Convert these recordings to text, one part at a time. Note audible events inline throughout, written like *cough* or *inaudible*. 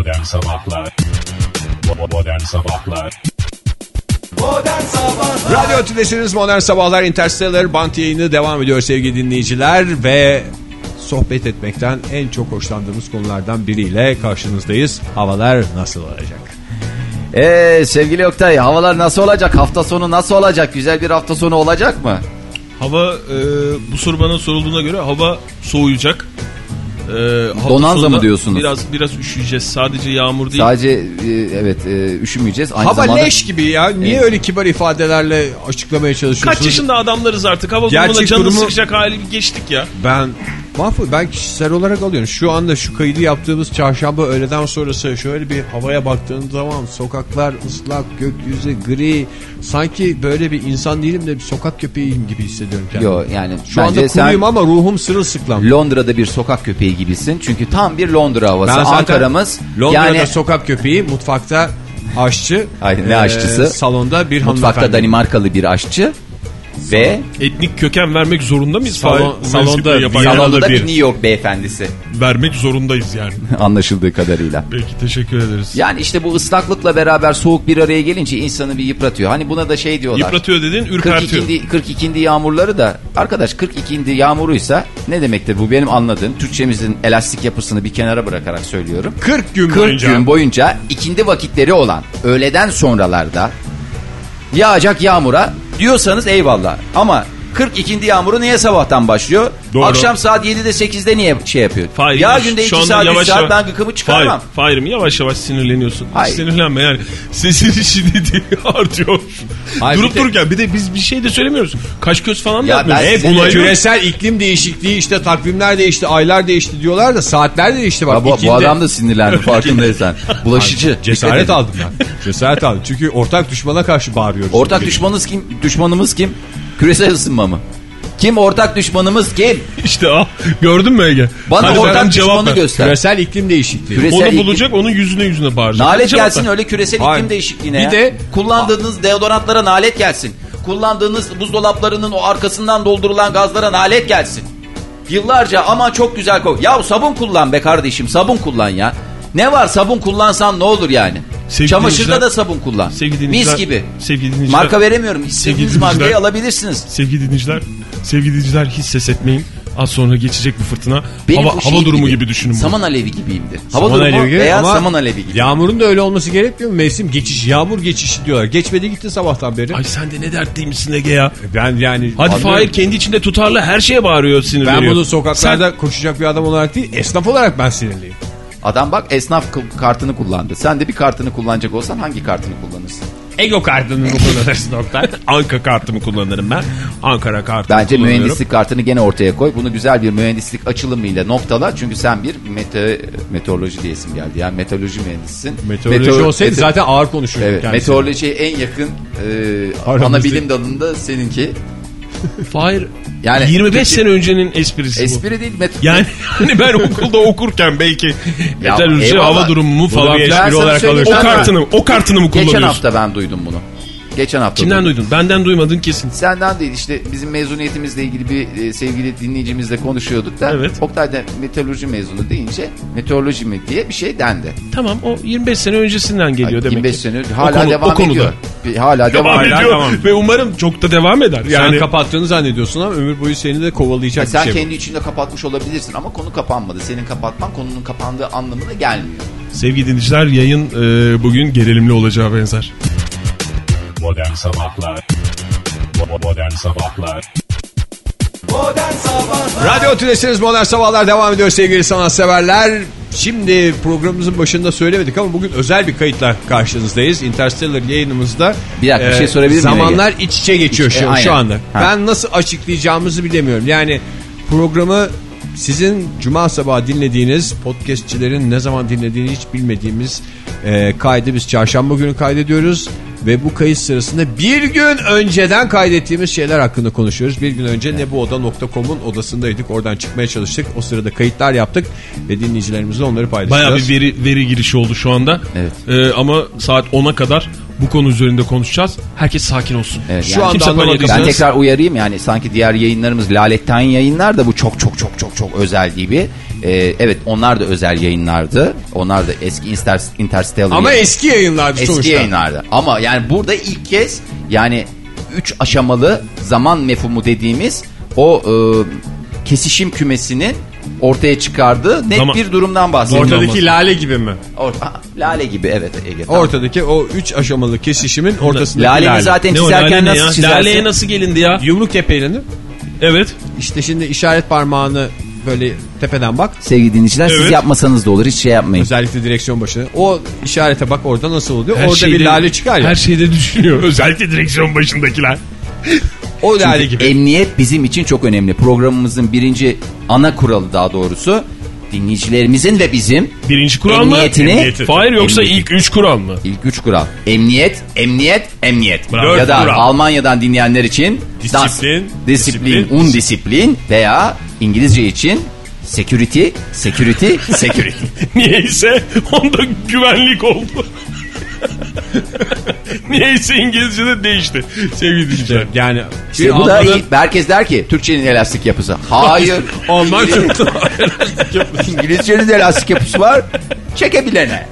Modern Sabahlar Modern Sabahlar Radyo Tülesi'niz Modern Sabahlar Interstellar Bant yayını devam ediyor sevgili dinleyiciler ve sohbet etmekten en çok hoşlandığımız konulardan biriyle karşınızdayız. Havalar nasıl olacak? Ee, sevgili Oktay havalar nasıl olacak? Hafta sonu nasıl olacak? Güzel bir hafta sonu olacak mı? Hava e, bu soru bana sorulduğuna göre hava soğuyacak. E, Bonanza sonunda mı diyorsunuz? Biraz biraz üşüyeceğiz. Sadece yağmur değil. Sadece e, evet e, üşümeyeceğiz. Aynı Hava zamanda leş gibi ya. Niye Evet. öyle kibar ifadelerle açıklamaya çalışıyorsunuz? Kaç yaşında adamlarız artık. Hava Gerçek durumuna canını durumu- sıkacak hali geçtik ya. Ben mahvol ben kişisel olarak alıyorum. Şu anda şu kaydı yaptığımız çarşamba öğleden sonrası şöyle bir havaya baktığın zaman sokaklar ıslak, gökyüzü gri. Sanki böyle bir insan değilim de bir sokak köpeğiyim gibi hissediyorum kendimi. Yo, yani Şu anda kuruyum ama ruhum sırılsıklam. Londra'da bir sokak köpeği gibisin. Çünkü tam bir Londra havası. Ben Ankara'mız Londra'da yani sokak köpeği, mutfakta aşçı. Ay, ne aşçısı? Salonda bir mutfakta hanımefendi. Danimarkalı bir aşçı ve Etnik köken vermek zorunda mıyız? Salon- salonda yapan- salonda bir- bir New York beyefendisi vermek zorundayız yani. *laughs* anlaşıldığı kadarıyla. Peki teşekkür ederiz. Yani işte bu ıslaklıkla beraber soğuk bir araya gelince insanı bir yıpratıyor. Hani buna da şey diyorlar. Yıpratıyor dedin 42 ürpertiyor. indi, 42 indi yağmurları da arkadaş 42 indi yağmuruysa ne demektir bu benim anladığım Türkçemizin elastik yapısını bir kenara bırakarak söylüyorum. 40 gün 40 boyunca. gün boyunca ikindi vakitleri olan öğleden sonralarda yağacak yağmura diyorsanız eyvallah. Ama 40 ikindi yağmuru niye sabahtan başlıyor? Doğru. Akşam saat 7'de 8'de niye şey yapıyor? Fahir, ya günde 2 anda saat 3 yavaş saat yavaş- ben gıkımı çıkarmam. Fahir, Fahir'im yavaş yavaş sinirleniyorsun. Hayır. Sinirlenme yani. Sesin şiddeti *laughs* artıyor. Hayır, Durup bir de- dururken bir de biz bir şey de söylemiyoruz. Kaş göz falan da Ya yapmıyoruz. ben E, size bunaylı- Küresel iklim değişikliği işte takvimler değişti, aylar değişti diyorlar da saatler değişti bak. Ya bu, İkindi- bu adam da sinirlendi *laughs* farkındaysan. Bulaşıcı. Cesaret aldım ben. Cesaret aldım. Çünkü ortak düşmana karşı bağırıyoruz. Ortak düşmanımız kim? Düşmanımız kim? Küresel ısınma mı? Kim ortak düşmanımız kim? İşte al. Gördün mü Ege? Bana Hadi ortak düşmanı ver. göster. Küresel iklim değişikliği. Küresel Onu iklim- bulacak onun yüzüne yüzüne bağıracak. Hadi Nalet cevap gelsin ver. öyle küresel Hayır. iklim değişikliğine Bir ya. de- kullandığınız deodorantlara nalet gelsin. Kullandığınız buzdolaplarının o arkasından doldurulan gazlara nalet gelsin. Yıllarca ama çok güzel kok. Ya sabun kullan be kardeşim sabun kullan ya. Ne var sabun kullansan ne olur yani? Sevgili Çamaşırda da sabun kullan. Sevgili Mis gibi. Sevgili dinleyiciler- Marka veremiyorum. İstediğiniz Sevgili markayı alabilirsiniz. Sevgili dinleyiciler, sevgili dinleyiciler hiç ses etmeyin. Az sonra geçecek bir fırtına. Benim hava bu şey hava durumu gibi, düşünün bunu. Saman alevi gibiyimdir. Hava Saman durumu alevi gibi veya ama saman alevi gibi. Yağmurun da öyle olması gerekmiyor mu? Mevsim geçişi, yağmur geçişi diyorlar. Geçmedi gitti sabahtan beri. Ay sen de ne dertliymişsin Ege ya. Ben yani... Hadi Anlıyorum. Fahir kendi içinde tutarlı her şeye bağırıyor sinir Ben bunu sokaklarda koşacak bir adam olarak değil, esnaf olarak ben sinirliyim. Adam bak esnaf kartını kullandı. Sen de bir kartını kullanacak olsan hangi kartını kullanırsın? Ego kartını mı kullanırsın Oktay? *laughs* Anka kartımı kullanırım ben. Ankara kartımı Bence mühendislik kartını gene ortaya koy. Bunu güzel bir mühendislik açılımıyla noktala. Çünkü sen bir mete, meteoroloji diyesim geldi. Yani meteoroloji mühendisisin. Meteoroloji Meteor- olsaydı mete- zaten ağır konuşurduk Evet, kendisi. meteorolojiye en yakın e, ana bilim dalında seninki. Fahir Yani 25 Türkiye- sene öncenin esprisi bu. Espri değil. Met- Yani *laughs* hani ben okulda okurken belki Ya, meteoroloji eyvallah. hava durumu mu falan bir. Ben sana olarak söyleyeyim, O kartını, o kartını mı Geçen kullanıyorsun? hafta ben duydum bunu. Geçen hafta Kimden duydum. duydun? Benden duymadın kesin. Senden değil işte bizim mezuniyetimizle ilgili bir e, sevgili dinleyicimizle konuşuyorduk da Evet. Oktay da meteoroloji mezunu deyince meteoroloji mi diye bir şey dendi. Tamam o 25 sene öncesinden geliyor demek 25 ki. sene önce O hala konu- devam o konuda. ediyor. Hala devam, Devam ediyor. devam. *laughs* ve umarım çok da devam eder. Yani Sen kapattığını zannediyorsun ama ömür boyu seni de kovalayacak Sen bir şey kendi içinde kapatmış olabilirsin ama konu kapanmadı. Senin kapatman konunun kapandığı anlamına gelmiyor. sevgili dinleyiciler yayın e, bugün gerilimli olacağı benzer. Modern Sabahlar Modern Sabahlar bu. Radyo Tülesi'niz Modern Sabahlar devam ediyor sevgili sanatseverler. Şimdi programımızın başında söylemedik ama bugün özel bir kayıtla karşınızdayız. Interstellar yayınımızda. Bir dakika, bir şey sorabilir miyim Zamanlar iç içe geçiyor İç- e, şu, aynen. şu anda. Ha. Ben nasıl açıklayacağımızı bilemiyorum. Yani programı sizin cuma sabahı dinlediğiniz podcastçilerin ne zaman dinlediğini hiç bilmediğimiz e, kaydı biz çarşamba günü kaydediyoruz. Ve bu kayıt sırasında bir gün önceden kaydettiğimiz şeyler hakkında konuşuyoruz. Bir gün önce nebuoda.com'un odasındaydık. Oradan çıkmaya çalıştık. O sırada kayıtlar yaptık ve dinleyicilerimizle onları paylaşacağız. Bayağı bir veri, veri girişi oldu şu anda. Evet. E, ama saat 10'a kadar bu konu üzerinde konuşacağız. Herkes sakin olsun. Evet, Şu yani anda kimse anlamak panik Ben tekrar uyarayım yani sanki diğer yayınlarımız Laletten yayınlar da bu çok çok çok çok çok özel gibi. Ee, evet onlar da özel yayınlardı. Onlar da eski Inter, Interstellar Ama yayın- eski yayınlardı eski sonuçta. yayınlardı. Ama yani burada ilk kez yani 3 aşamalı zaman mefhumu dediğimiz o e, kesişim kümesinin ortaya çıkardığı net Zaman- bir durumdan bahsediyoruz. Ortadaki lale gibi mi? Orta- lale gibi evet Ege. tamam. Ortadaki o üç aşamalı kesişimin ortasındaki Lale'yi lale. zaten Ne çizerken lale nasıl ya? çizersin? Laleye nasıl gelindi ya? Yumruk kepeğini Evet. işte şimdi işaret parmağını böyle tepeden bak. Sevgili dinleyiciler siz Evet. yapmasanız da olur hiç şey yapmayın. Özellikle direksiyon başına. O işarete bak orada nasıl oluyor. Her orada bir şeyde- lale çıkar ya. Her şeyde düşünüyor. Özellikle direksiyon başındakiler. O Çünkü gibi. emniyet bizim için çok önemli. Programımızın birinci ana kuralı daha doğrusu dinleyicilerimizin ve bizim Birinci kural mı? Emniyetini- Emniyeti. Hayır yoksa Emniyeti. ilk üç kural mı? ilk üç kural. Emniyet, emniyet, emniyet. Bravo. Ya da Dört kural. Almanya'dan dinleyenler için Disiplin, das, disiplin, disiplin. un disiplin veya İngilizce için security, security, security. *laughs* Niyeyse onda güvenlik oldu. *laughs* Niyeyse İngilizce'de değişti. Sevgili dinleyiciler. Yani İşte bir bu da Alman'ın- iyi. herkes der ki Türkçenin elastik yapısı. Hayır. *laughs* Alman çok daha İngilizcenin de elastik yapısı var. Çekebilene.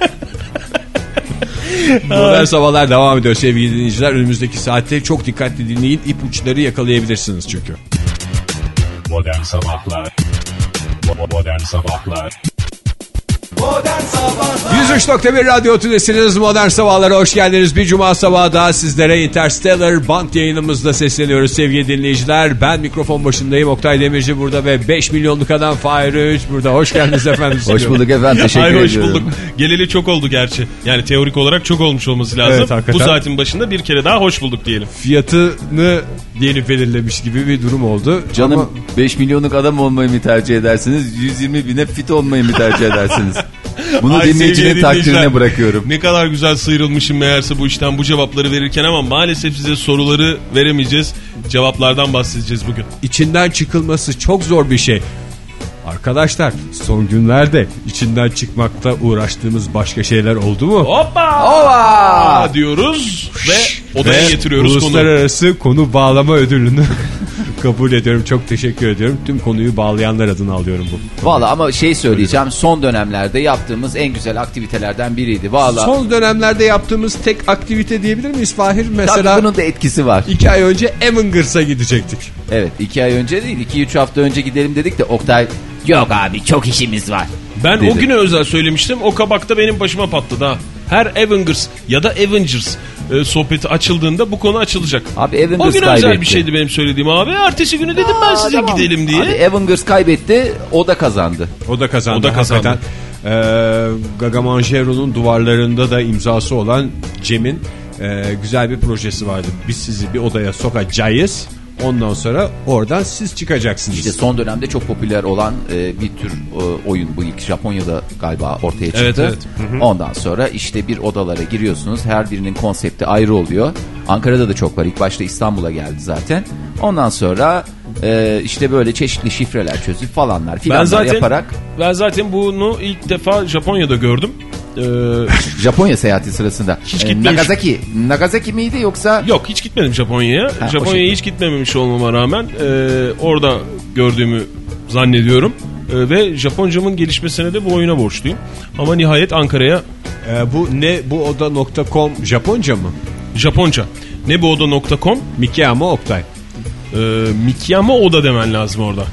Modern Sabahlar devam ediyor sevgili dinleyiciler. Önümüzdeki saatte çok dikkatli dinleyin. ipuçları yakalayabilirsiniz çünkü. Modern Sabahlar Modern Sabahlar 103.1 Radyo Tülesi'niz Modern Sabahlara hoş geldiniz. Bir cuma sabahı daha sizlere Interstellar Band yayınımızda sesleniyoruz sevgili dinleyiciler. Ben mikrofon başındayım. Oktay Demirci burada ve 5 milyonluk adam Fahir Öğünç burada. Hoş geldiniz efendim. *laughs* Hoş bulduk efendim. Teşekkür Hayır hoş ediyorum. bulduk. Geleli çok oldu gerçi. Yani teorik olarak çok olmuş olması lazım. Evet, hakikaten. Bu saatin başında bir kere daha hoş bulduk diyelim. Fiyatını yeni belirlemiş gibi bir durum oldu. Canım Ama 5 milyonluk adam olmayı mı tercih edersiniz? 120 bine fit olmayı mı tercih edersiniz? *laughs* Bunu Ay, dinleyicinin takdirine bırakıyorum. Ne kadar güzel sıyrılmışım meğerse bu işten bu cevapları verirken ama maalesef size soruları veremeyeceğiz. Cevaplardan bahsedeceğiz bugün. içinden çıkılması çok zor bir şey. Arkadaşlar son günlerde içinden çıkmakta uğraştığımız başka şeyler oldu mu? Hoppa! Ova! diyoruz ve odaya Ve getiriyoruz konuyu. Uluslararası konu bağlama ödülünü *laughs* kabul ediyorum. Çok teşekkür ediyorum. Tüm konuyu bağlayanlar adına alıyorum bu. Valla ama şey söyleyeceğim. Son dönemlerde yaptığımız en güzel aktivitelerden biriydi. Valla. Son dönemlerde yaptığımız tek aktivite diyebilir miyiz Fahir? Tabii Mesela bunun da etkisi var. iki ay önce Avengers'a gidecektik. Evet iki ay önce değil iki üç hafta önce gidelim dedik de Oktay yok abi çok işimiz var. Ben dedi. o güne özel söylemiştim. O kabakta benim başıma patladı ha. Her Avengers ya da Avengers e, sohbeti açıldığında bu konu açılacak. Abi Avengers o gün kaybetti. özel bir şeydi benim söylediğim abi. Ertesi günü dedim ben size Tamam. gidelim diye. Abi Avengers kaybetti o da kazandı. O da kazandı. O da kazandı. Hakikaten. Ee, Gaga Manjero'nun duvarlarında da imzası olan Cem'in e, güzel bir projesi vardı. Biz sizi bir odaya sokacağız. Ondan sonra oradan siz çıkacaksınız. İşte son dönemde çok popüler olan e, bir tür e, oyun bu ilk Japonya'da galiba ortaya çıktı. Evet, evet. Ondan sonra işte bir odalara giriyorsunuz. Her birinin konsepti ayrı oluyor. Ankara'da da çok var. İlk başta İstanbul'a geldi zaten. Ondan sonra e, işte böyle çeşitli şifreler çözüp falanlar Ben filanlar zaten yaparak ben zaten bunu ilk defa Japonya'da gördüm. Ee, Japonya seyahati sırasında. Hiç E, gitmemiş. Nagasaki. Nagasaki miydi yoksa? yok hiç gitmedim Japonya'ya. Japonya'ya hiç gitmememiş olmama rağmen e, orada gördüğümü zannediyorum. E, ve Japoncamın gelişmesine de bu oyuna borçluyum. Ama nihayet Ankara'ya Ee, bu ne bu oda.com Japonca mı? Japonca neboda.com Mikeyama Oktay. e, Mikiyama Oda demen lazım orada.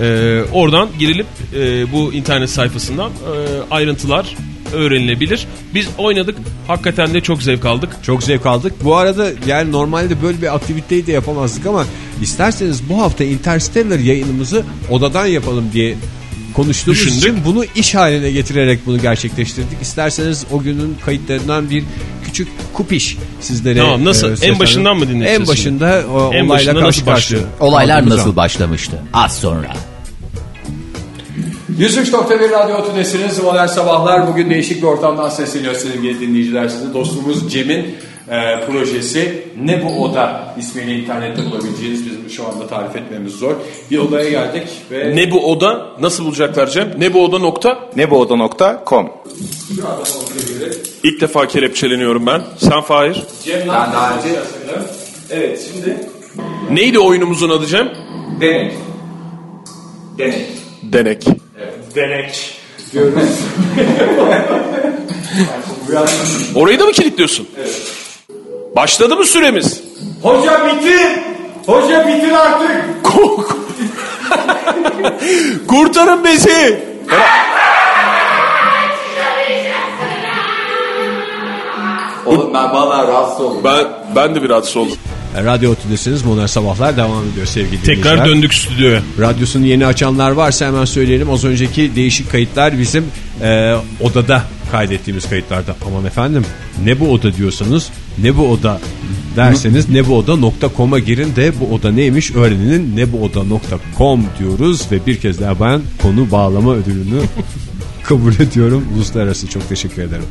E, oradan girilip e, bu internet sayfasından e, ayrıntılar öğrenilebilir. Biz oynadık. Hakikaten de çok zevk aldık. Çok zevk aldık. Bu arada yani normalde böyle bir aktiviteyi de yapamazdık ama isterseniz bu hafta Interstellar yayınımızı odadan yapalım diye konuştuğumuz Düşündük. için bunu iş haline getirerek bunu gerçekleştirdik. İsterseniz o günün kayıtlarından bir küçük kupiş sizlere Tamam, nasıl? En seslendim. başından mı dinleteceğiz En başında o, En olayla başında karşı nasıl karşıya. Olaylar nasıl başlamıştı? Az sonra. 103.1 Radyo Otudesiniz. Modern Sabahlar bugün değişik bir ortamdan sesleniyor sevgili dinleyiciler size. Dostumuz Cem'in e, projesi. Ne bu oda ismiyle internette bulabileceğiniz bizim şu anda tarif etmemiz zor. Bir odaya geldik ve Ne bu oda? Nasıl bulacaklar Cem? Ne bu oda nokta? nebooda.com İlk defa kelepçeleniyorum ben. Sen Fahir. Ben daha önce evet şimdi Neydi oyunumuzun adı Cem? denek. Denek. Denek. Denek diyoruz. *laughs* Orayı da mı kilitliyorsun? Evet. Başladı mı süremiz? Hoca bitir. Hoca bitir artık. *laughs* Kurtarın bizi. Oğlum ben vallahi rahatsız oldum. Ben ben de bir rahatsız oldum. Radyo Otü'desiniz. Modern Sabahlar devam ediyor sevgili Tekrar dinleyiciler. döndük stüdyoya. Radyosunu yeni açanlar varsa hemen söyleyelim. Az önceki değişik kayıtlar bizim e, odada kaydettiğimiz kayıtlarda. Aman efendim ne bu oda diyorsanız ne bu oda derseniz ne bu oda.com'a girin de bu oda neymiş öğrenin ne bu oda.com diyoruz ve bir kez daha ben konu bağlama ödülünü *laughs* kabul ediyorum. Uluslararası çok teşekkür ederim.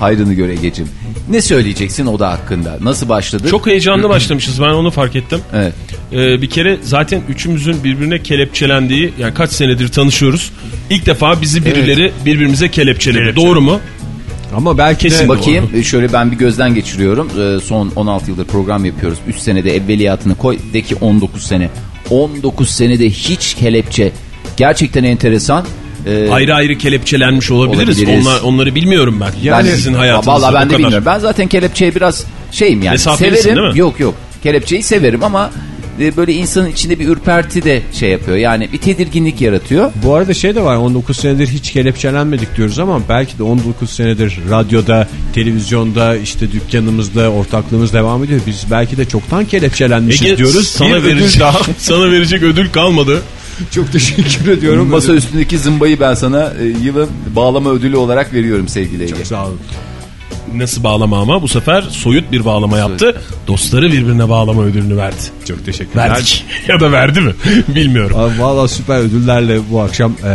Hayrını göre geçim. Ne söyleyeceksin oda hakkında? Nasıl başladı? Çok heyecanlı başlamışız ben onu fark ettim. Evet. Ee, bir kere zaten üçümüzün birbirine kelepçelendiği yani kaç senedir tanışıyoruz. İlk defa bizi birileri birbirimize kelepçeledi. Doğru mu? Ama belki de Kesin Bakayım e, şöyle ben bir gözden geçiriyorum. Ee, son 16 yıldır program yapıyoruz. 3 senede evveliyatını koy. De ki 19 sene. 19 senede hiç kelepçe. Gerçekten enteresan. Ee, Ayrı ayrı kelepçelenmiş olabiliriz. Olabiliriz. Onlar, onları bilmiyorum ben. Yani- ben sizin hayatınızda Vallahi ben de kadar. bilmiyorum. Ben zaten kelepçeye biraz şeyim yani. Mesafelisin severim. değil mi? Yok yok. Kelepçeyi severim ama e, böyle insanın içinde bir ürperti de şey yapıyor. Yani bir tedirginlik yaratıyor. Bu arada şey de var 19 senedir hiç kelepçelenmedik diyoruz ama belki de 19 senedir radyoda, televizyonda, işte dükkanımızda ortaklığımız devam ediyor. Biz belki de çoktan kelepçelenmişiz Ege, diyoruz. sana Bir ödül verecek, daha. *laughs* sana verecek ödül kalmadı. *laughs* Çok teşekkür ediyorum. Masa üstündeki zımbayı ben sana e, yılın bağlama ödülü olarak veriyorum sevgili Ege. Çok sağ olun. Nasıl bağlama ama bu sefer soyut bir bağlama yaptı. Dostları birbirine bağlama ödülünü verdi. Çok teşekkürler. Verdik. *laughs* ya da verdi mi? *laughs* Bilmiyorum. Abi Valla süper ödüllerle bu akşam eee,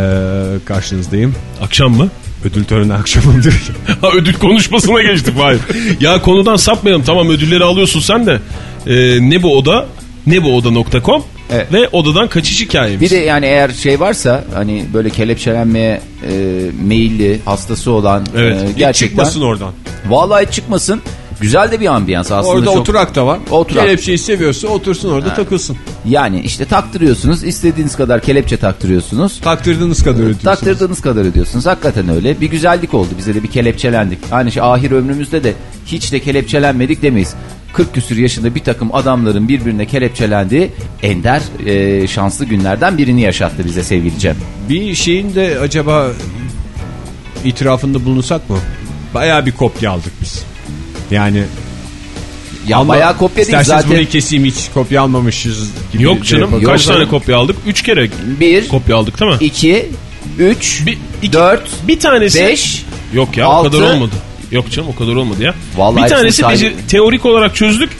karşınızdayım. Akşam mı? Ödül töreni akşamındır. Ha, ödül konuşmasına geçtik vay. ya konudan sapmayalım tamam ödülleri alıyorsun sen de. Ee, ne bu oda? Ne bu oda.com Evet. ve odadan kaçış hikayemiz. Bir de yani eğer şey varsa hani böyle kelepçelenmeye e, meyilli hastası olan Evet. e, Hiç gerçekten Çıkmasın oradan. vallahi hiç çıkmasın. Güzel de bir ambiyans aslında. Orada çok- oturak da var. Oturak. Kelepçeyi seviyorsa otursun orada takılsın. Yani işte taktırıyorsunuz istediğiniz kadar kelepçe taktırıyorsunuz. Taktırdığınız kadar ödüyorsunuz. Taktırdığınız kadar ödüyorsunuz. Hakikaten öyle. Bir güzellik oldu. Bize de bir kelepçelendik. Aynı şey ahir ömrümüzde de hiç de kelepçelenmedik demeyiz. 40 küsür yaşında bir takım adamların birbirine kelepçelendiği ender e, şanslı günlerden birini yaşattı bize sevgili Cem. Bir şeyin de acaba itirafında bulunsak mı? Bayağı bir kopya aldık biz. Yani Ya Ama bayağı kopya değil isterseniz zaten. burayı keseyim hiç kopya almamışız gibi. Yok canım yapalım. kaç tane kopya aldık? Üç kere Bir, kopya aldık değil mi? iki, üç, Bir, iki- dört, bir tanesi. beş. Yok ya altı. o kadar olmadı. Yok canım o kadar olmadı ya. Vallahi bir tanesi saydım. becer- teorik olarak çözdük.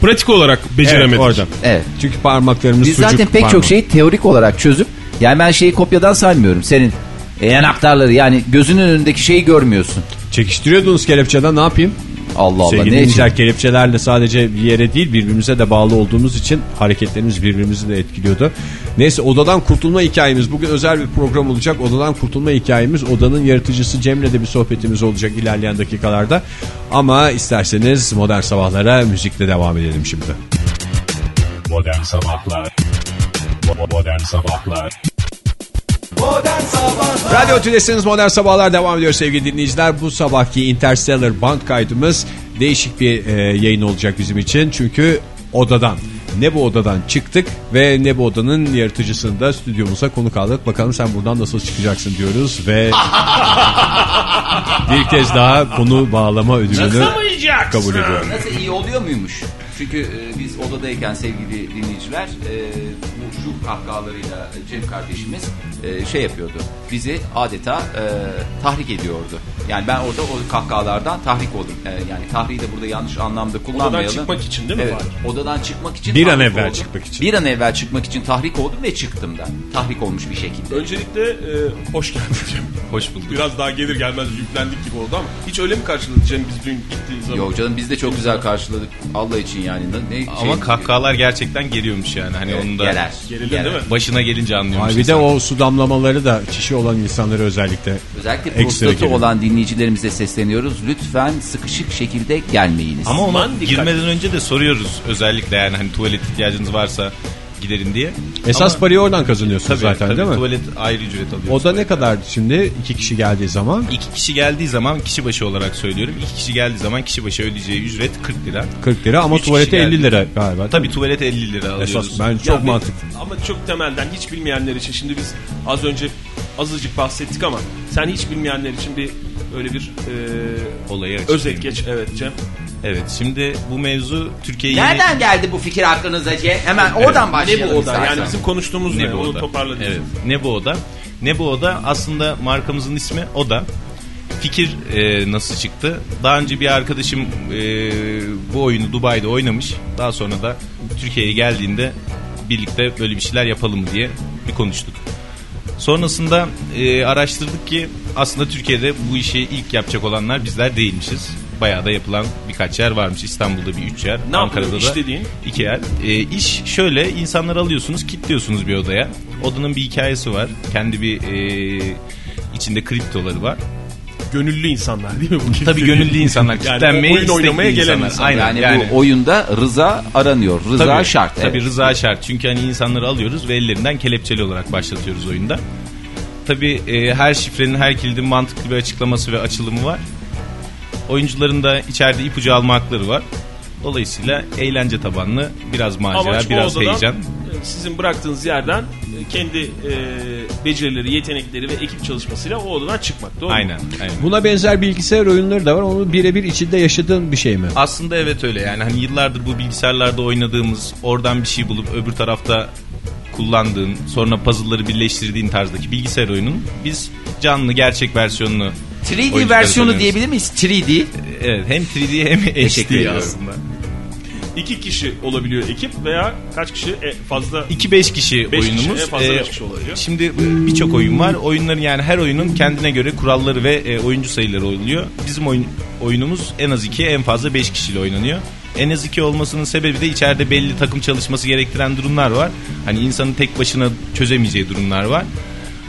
Pratik olarak beceremedik. Evet, orada. Evet. Çünkü parmaklarımız Biz sucuk zaten pek parmağı. çok şeyi teorik olarak çözüp yani ben şeyi kopyadan saymıyorum. Senin e, yanaktarları yani gözünün önündeki şeyi görmüyorsun. Çekiştiriyordunuz kelepçeden ne yapayım? Allah Allah Sevgili ne için? dinleyiciler kelepçelerle sadece bir yere değil birbirimize de bağlı olduğumuz için hareketlerimiz birbirimizi de etkiliyordu. Neyse odadan kurtulma hikayemiz bugün özel bir program olacak. Odadan kurtulma hikayemiz odanın yaratıcısı Cem'le de bir sohbetimiz olacak ilerleyen dakikalarda. Ama isterseniz modern sabahlara müzikle devam edelim şimdi. Modern Sabahlar Bo- Modern Sabahlar Radyo Tülesi'niz Modern Sabahlar devam ediyor sevgili dinleyiciler. Bu sabahki Interstellar band kaydımız değişik bir e, yayın olacak bizim için. Çünkü odadan ne bu odadan çıktık ve ne bu odanın yaratıcısını da stüdyomuza konuk aldık. Bakalım sen buradan nasıl çıkacaksın diyoruz ve *laughs* bir kez daha konu bağlama ödülünü kabul ediyorum. Nasıl iyi oluyor muymuş? Çünkü e, biz odadayken sevgili dinleyiciler e, şu kahkahalarıyla Cem kardeşimiz e, şey yapıyordu. Bizi adeta e, tahrik ediyordu. Yani ben orada o kahkahalardan tahrik oldum. E, yani tahriği de burada yanlış anlamda kullanmayalım. çıkmak için değil mi Evet, odadan çıkmak için Bir an evvel oldum. çıkmak için. Bir an evvel çıkmak için tahrik oldum ve çıktım da. Tahrik olmuş bir şekilde. Öncelikle e, hoş geldin Cem. *laughs* Hoş bulduk. Biraz daha gelir gelmez yüklendik gibi oldu ama hiç öyle mi karşıladı Cem biz dün gittiği zaman? Yok canım biz de çok güzel karşıladık. Allah için yani. Ne, Ama şey- kahkahalar gerçekten geriyormuş yani. Hani Evet, onu da geler. Gerildin Geler. değil mi? başına gelince anlıyormuş. Ay bir de o su damlamaları da çişi olan insanları özellikle Özellikle prostatı olan dinleyicilerimize sesleniyoruz. Lütfen sıkışık şekilde gelmeyiniz. Ama ona girmeden önce de soruyoruz özellikle yani hani tuvalet ihtiyacınız varsa giderin diye. esas Ama- parayı oradan kazanıyorsun tabii, zaten tabii, değil mi? Tuvalet ayrı ücret alıyorsun. O da ne kadar şimdi iki kişi geldiği zaman? İki kişi geldiği zaman kişi başı olarak söylüyorum. İki kişi geldiği zaman kişi başı ödeyeceği ücret 40 lira. 40 lira ama Üç tuvalete 50 geldi. lira galiba. Tabii tuvalet 50 lira alıyoruz. Esas ben çok Ya mantıklı. Ama çok temelden hiç bilmeyenler için şimdi biz az önce azıcık bahsettik ama sen hiç bilmeyenler için bir öyle bir e, Olayı özet geç evet Cem. Evet şimdi bu mevzu Türkiye'ye yeni... Nereden geldi bu fikir aklınıza Cem? Hemen oradan Ne başlayalım. bu oda? istersen. Yani bizim konuştuğumuz ne? Ne bu Onu oda? toparla Evet. Ne bu oda? Ne bu oda? Aslında markamızın ismi Oda. Fikir e, nasıl çıktı? Daha önce bir arkadaşım e, bu oyunu Dubai'de oynamış. Daha sonra da Türkiye'ye geldiğinde birlikte böyle bir şeyler yapalım diye bir konuştuk. Sonrasında e, araştırdık ki aslında Türkiye'de bu işi ilk yapacak olanlar bizler değilmişiz. Bayağı da yapılan birkaç yer varmış. İstanbul'da bir üç yer, Ne Ankara'da da iş dediğin? iki yer. E, iş şöyle insanları alıyorsunuz, kilitliyorsunuz bir odaya. Odanın bir hikayesi var. Kendi bir e, içinde kriptoları var. Gönüllü insanlar değil mi bu? Tabii gönüllü insanlar, Yani kilitlenmeye oyun oynamaya istekli gelen insanlar. insanlar. Aynen yani, yani. bu oyunda rıza aranıyor. Rıza Tabii, şart. Tabii evet. rıza şart. Çünkü hani insanları alıyoruz ve ellerinden kelepçeli olarak başlatıyoruz oyunda. Tabii e, her şifrenin, her kilidin mantıklı bir açıklaması ve açılımı var. Oyuncuların da içeride ipucu alma hakları var. Dolayısıyla eğlence tabanlı, biraz macera, Amaç biraz odadan, heyecan. Sizin bıraktığınız yerden e, kendi e, becerileri, yetenekleri ve ekip çalışmasıyla o odadan çıkmak. Doğru mu? Aynen, aynen. Buna benzer bilgisayar oyunları da var. Onu birebir içinde yaşadığın bir şey mi? Aslında evet öyle yani hani yıllardır bu bilgisayarlarda oynadığımız oradan bir şey bulup öbür tarafta kullandığın sonra puzzle'ları birleştirdiğin tarzdaki bilgisayar oyunun biz canlı gerçek versiyonunu 3D oyunculara versiyonu sunuyoruz. diyebilir miyiz? 3D. Evet hem 3D hem HD aslında. İki kişi olabiliyor ekip veya kaç kişi e, fazla 2-5 kişi Beş kişi, oyunumuz. en fazla Ee, kişi olabiliyor. Şimdi e, birçok oyun var. Oyunların yani her oyunun kendine göre kuralları ve e, oyuncu sayıları oluyor. Bizim oyun, oyunumuz en az 2 en fazla 5 kişiyle oynanıyor. En az 2 olmasının sebebi de içeride belli takım çalışması gerektiren durumlar var. Hani insanın tek başına çözemeyeceği durumlar var.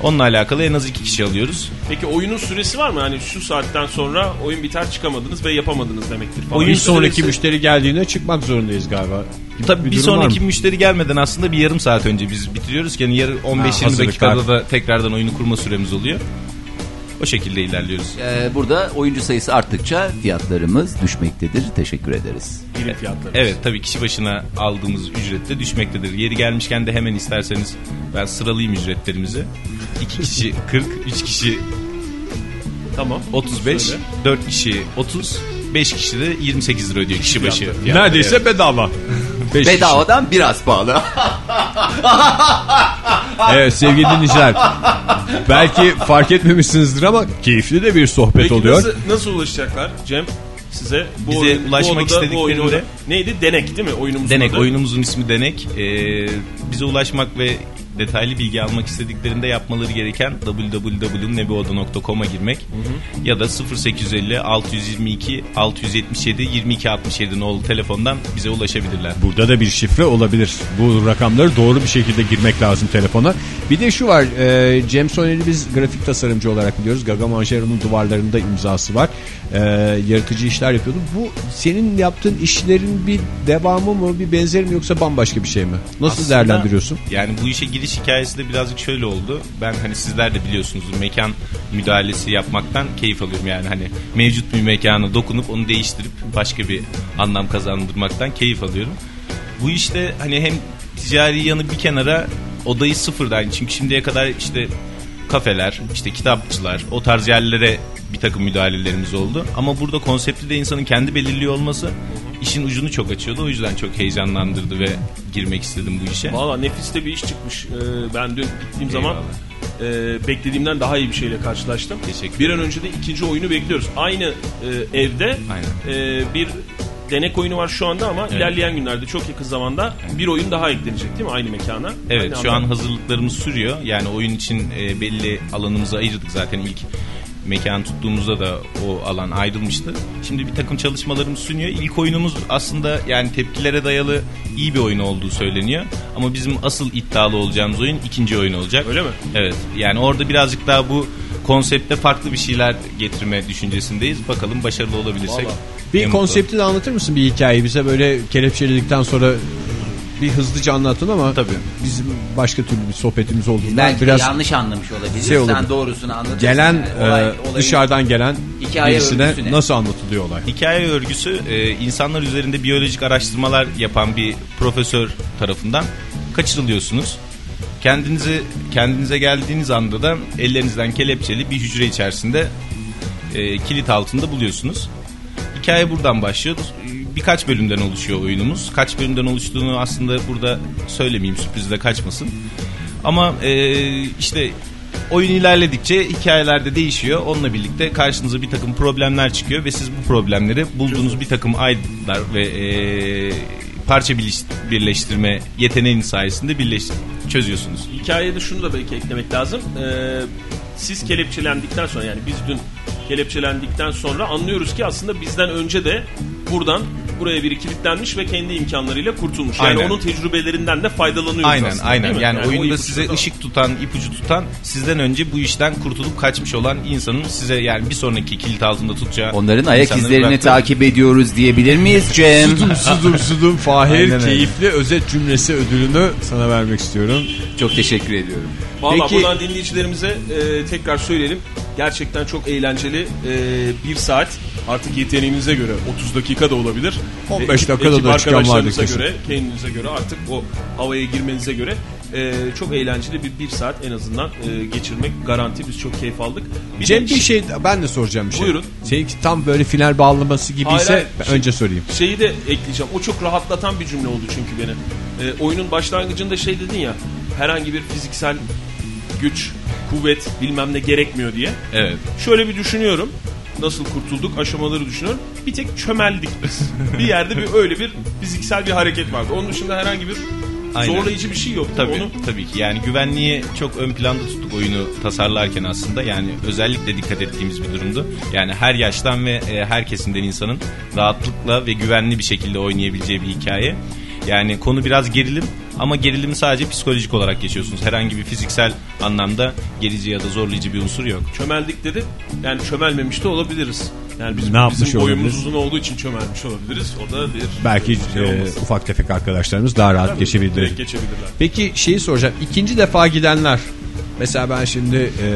Onunla alakalı en az 2 kişi alıyoruz. Peki oyunun süresi var mı? Hani şu saatten sonra oyun biter çıkamadınız ve yapamadınız demektir falan. Oyun Oyun sonraki süresi- müşteri geldiğinde çıkmak zorundayız galiba. Tabii bir, var sonraki müşteri gelmeden aslında bir yarım saat önce biz bitiriyoruz yani yarı 15-20 hazırlıklar. dakikada da tekrardan oyunu kurma süremiz oluyor. O şekilde ilerliyoruz. Ee, burada oyuncu sayısı arttıkça fiyatlarımız düşmektedir. Teşekkür ederiz. birim fiyatları. Evet tabii kişi başına aldığımız ücret de düşmektedir. Yeri gelmişken de hemen isterseniz ben sıralayayım ücretlerimizi. 2 kişi *laughs* 40, 3 kişi Tamam. 35, Söyle. 4 kişi 30, 5 kişi de 28 lira ödüyor kişi başı. fiyatları. Neredeyse bedava. *laughs* Beş kişi. Bedavadan biraz pahalı. *laughs* Evet sevgili dinleyiciler. Belki fark etmemişsinizdir ama keyifli de bir sohbet Peki oluyor. Nasıl, nasıl ulaşacaklar Cem? Size bu Bize oyun- ulaşmak bu oyunu istediklerinde- oyna- neydi? Denek değil mi oyunumuzun Denek adı? oyunumuzun ismi Denek. Ee, bize ulaşmak ve detaylı bilgi almak istediklerinde yapmaları gereken www.nebioda.com'a girmek ya da 0850 622 677 22 67 nolu telefondan bize ulaşabilirler. Burada da bir şifre olabilir. Bu rakamları doğru bir şekilde girmek lazım telefona. Bir de şu var. E, Cem Soner'i biz grafik tasarımcı olarak biliyoruz. Gaga Manjero'nun duvarlarında imzası var. E, yaratıcı işler yapıyordu. Bu senin yaptığın işlerin bir devamı mı, bir benzeri mi yoksa bambaşka bir şey mi? Nasıl Aslında değerlendiriyorsun? Yani bu işe giriş hikayesi de birazcık şöyle oldu. Ben hani sizler de biliyorsunuz mekan müdahalesi yapmaktan keyif alıyorum. Yani hani mevcut bir mekana dokunup onu değiştirip başka bir anlam kazandırmaktan keyif alıyorum. Bu işte hani hem ticari yanı bir kenara odayı sıfırdan çünkü şimdiye kadar işte kafeler, işte kitapçılar, o tarz yerlere bir takım müdahalelerimiz oldu. Ama burada konsepti de insanın kendi belirliyor olması işin ucunu çok açıyordu. O yüzden çok heyecanlandırdı ve girmek istedim bu işe. Valla nefis de bir iş çıkmış. Ee, ben dün gittiğim zaman e, beklediğimden daha iyi bir şeyle karşılaştım. Teşekkür Bir an önce de ikinci oyunu bekliyoruz. Aynı e, evde Aynen. e, bir denek oyunu var şu anda ama Evet. ilerleyen günlerde çok yakın zamanda bir oyun daha eklenecek değil mi aynı mekana? Evet Aynı şu anda. an hazırlıklarımız sürüyor. Yani oyun için e, belli alanımızı ayırdık zaten ilk mekan tuttuğumuzda da o alan ayrılmıştı. Şimdi bir takım çalışmalarımız sürüyor. İlk oyunumuz aslında yani tepkilere dayalı iyi bir oyun olduğu söyleniyor. Ama bizim asıl iddialı olacağımız oyun ikinci oyun olacak. Öyle mi? Evet. Yani orada birazcık daha bu konsepte farklı bir şeyler getirme düşüncesindeyiz. Bakalım başarılı olabilirsek. Vallahi. Bir konsepti de anlatır mısın bir hikayeyi bize böyle kelepçeledikten sonra bir hızlıca anlattın ama Tabii. bizim başka türlü bir sohbetimiz olduğundan Belki biraz yanlış anlamış olabilir. şey. Sen doğrusunu anlatırsın. gelen yani. Olay- e, dışarıdan gelen Hikaye birisine örgüsü ne? nasıl anlatılıyor olay? Hikaye örgüsü e, insanlar üzerinde biyolojik araştırmalar yapan bir profesör tarafından kaçırılıyorsunuz. Kendinizi kendinize geldiğiniz anda da ellerinizden kelepçeli bir hücre içerisinde e, kilit altında buluyorsunuz. Hikaye buradan başlıyor. Birkaç bölümden oluşuyor oyunumuz. Kaç bölümden oluştuğunu aslında burada söylemeyeyim sürprizde kaçmasın. Ama e, işte oyun ilerledikçe hikayeler de değişiyor. Onunla birlikte karşınıza bir takım problemler çıkıyor ve siz bu problemleri bulduğunuz bir takım aydınlar ve e, parça birleş- birleştirme yeteneğiniz sayesinde birleş çözüyorsunuz. Hikayede şunu da belki eklemek lazım. Ee, siz kelepçelendikten sonra yani biz dün kelepçelendikten sonra anlıyoruz ki aslında bizden önce de buradan buraya biri kilitlenmiş ve kendi imkanlarıyla kurtulmuş. Yani Aynen. onun tecrübelerinden de faydalanıyoruz Aynen aslında. aynen. mi? Yani, o oyunda size da- ışık tutan, ipucu tutan sizden önce bu işten kurtulup kaçmış olan insanın size yani bir sonraki kilit altında tutacağı Onların ayak izlerini bıraktığı- takip ediyoruz diyebilir miyiz Cem? Sudum sudum sudum *laughs* Fahir Aynen öyle. keyifli özet cümlesi ödülünü sana vermek istiyorum. Çok teşekkür ediyorum. Valla Peki- buradan dinleyicilerimize e, tekrar söyleyelim. Gerçekten çok eğlenceli. E, bir saat artık yeteneğinize göre 30 dakika da olabilir. 15 E, dakikada ekip da çıkan vardı arkadaşlarınıza kesin. göre, kendinize göre artık o havaya girmenize göre e, çok eğlenceli bir bir saat en azından e, geçirmek garanti. Biz çok keyif aldık. Bir Cem de bir şey ben de soracağım bir şey. Buyurun. Seninki tam böyle final bağlaması gibiyse Hayır, hayır. Şey- önce sorayım. Şeyi de ekleyeceğim. O çok rahatlatan bir cümle oldu çünkü beni. Ee, oyunun başlangıcında şey dedin ya. Herhangi bir fiziksel güç, kuvvet bilmem ne gerekmiyor diye. Evet. Şöyle bir düşünüyorum. Nasıl kurtulduk aşamaları düşünüyorum. Bir tek çömeldik biz. bir yerde bir öyle bir fiziksel bir hareket vardı. Onun dışında herhangi bir Aynen. zorlayıcı bir şey yok. Tabii Onu tabii ki yani güvenliği çok ön planda tuttuk oyunu tasarlarken aslında yani özellikle dikkat ettiğimiz bir durumdu. Yani her yaştan ve e, her kesimden insanın rahatlıkla ve güvenli bir şekilde oynayabileceği bir hikaye. Yani konu biraz gerilim ama gerilimi sadece psikolojik olarak geçiyorsunuz. Herhangi bir fiziksel anlamda gerici ya da zorlayıcı bir unsur yok. çömeldik dedik. Yani çömelmemiş de olabiliriz. Yani biz, Ne yapmış bizim boyumuz olabiliriz? uzun olduğu için çömelmiş olabiliriz. O da bir Belki şey e, ufak tefek arkadaşlarımız daha rahat Tabii, geçebilir. geçebilirler. Peki şeyi soracağım. İkinci defa gidenler. Mesela ben şimdi e,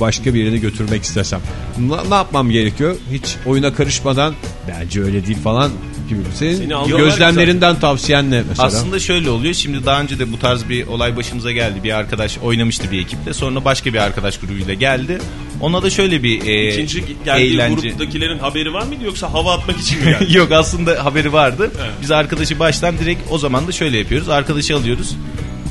başka birini götürmek istesem. Na- ne yapmam gerekiyor? Hiç oyuna karışmadan bence öyle değil falan gibi. Senin Seni gözlemlerinden tavsiyen ne mesela? Aslında şöyle oluyor. Şimdi daha önce de bu tarz bir olay başımıza geldi. Bir arkadaş oynamıştı bir ekiple. Sonra başka bir arkadaş grubuyla geldi. Ona da şöyle bir e, İkinci geldiği eğlence. gruptakilerin haberi var mıydı yoksa hava atmak için mi *laughs* geldi? Yok aslında haberi vardı. Evet. Biz arkadaşı baştan direkt o zaman da şöyle yapıyoruz. Arkadaşı alıyoruz.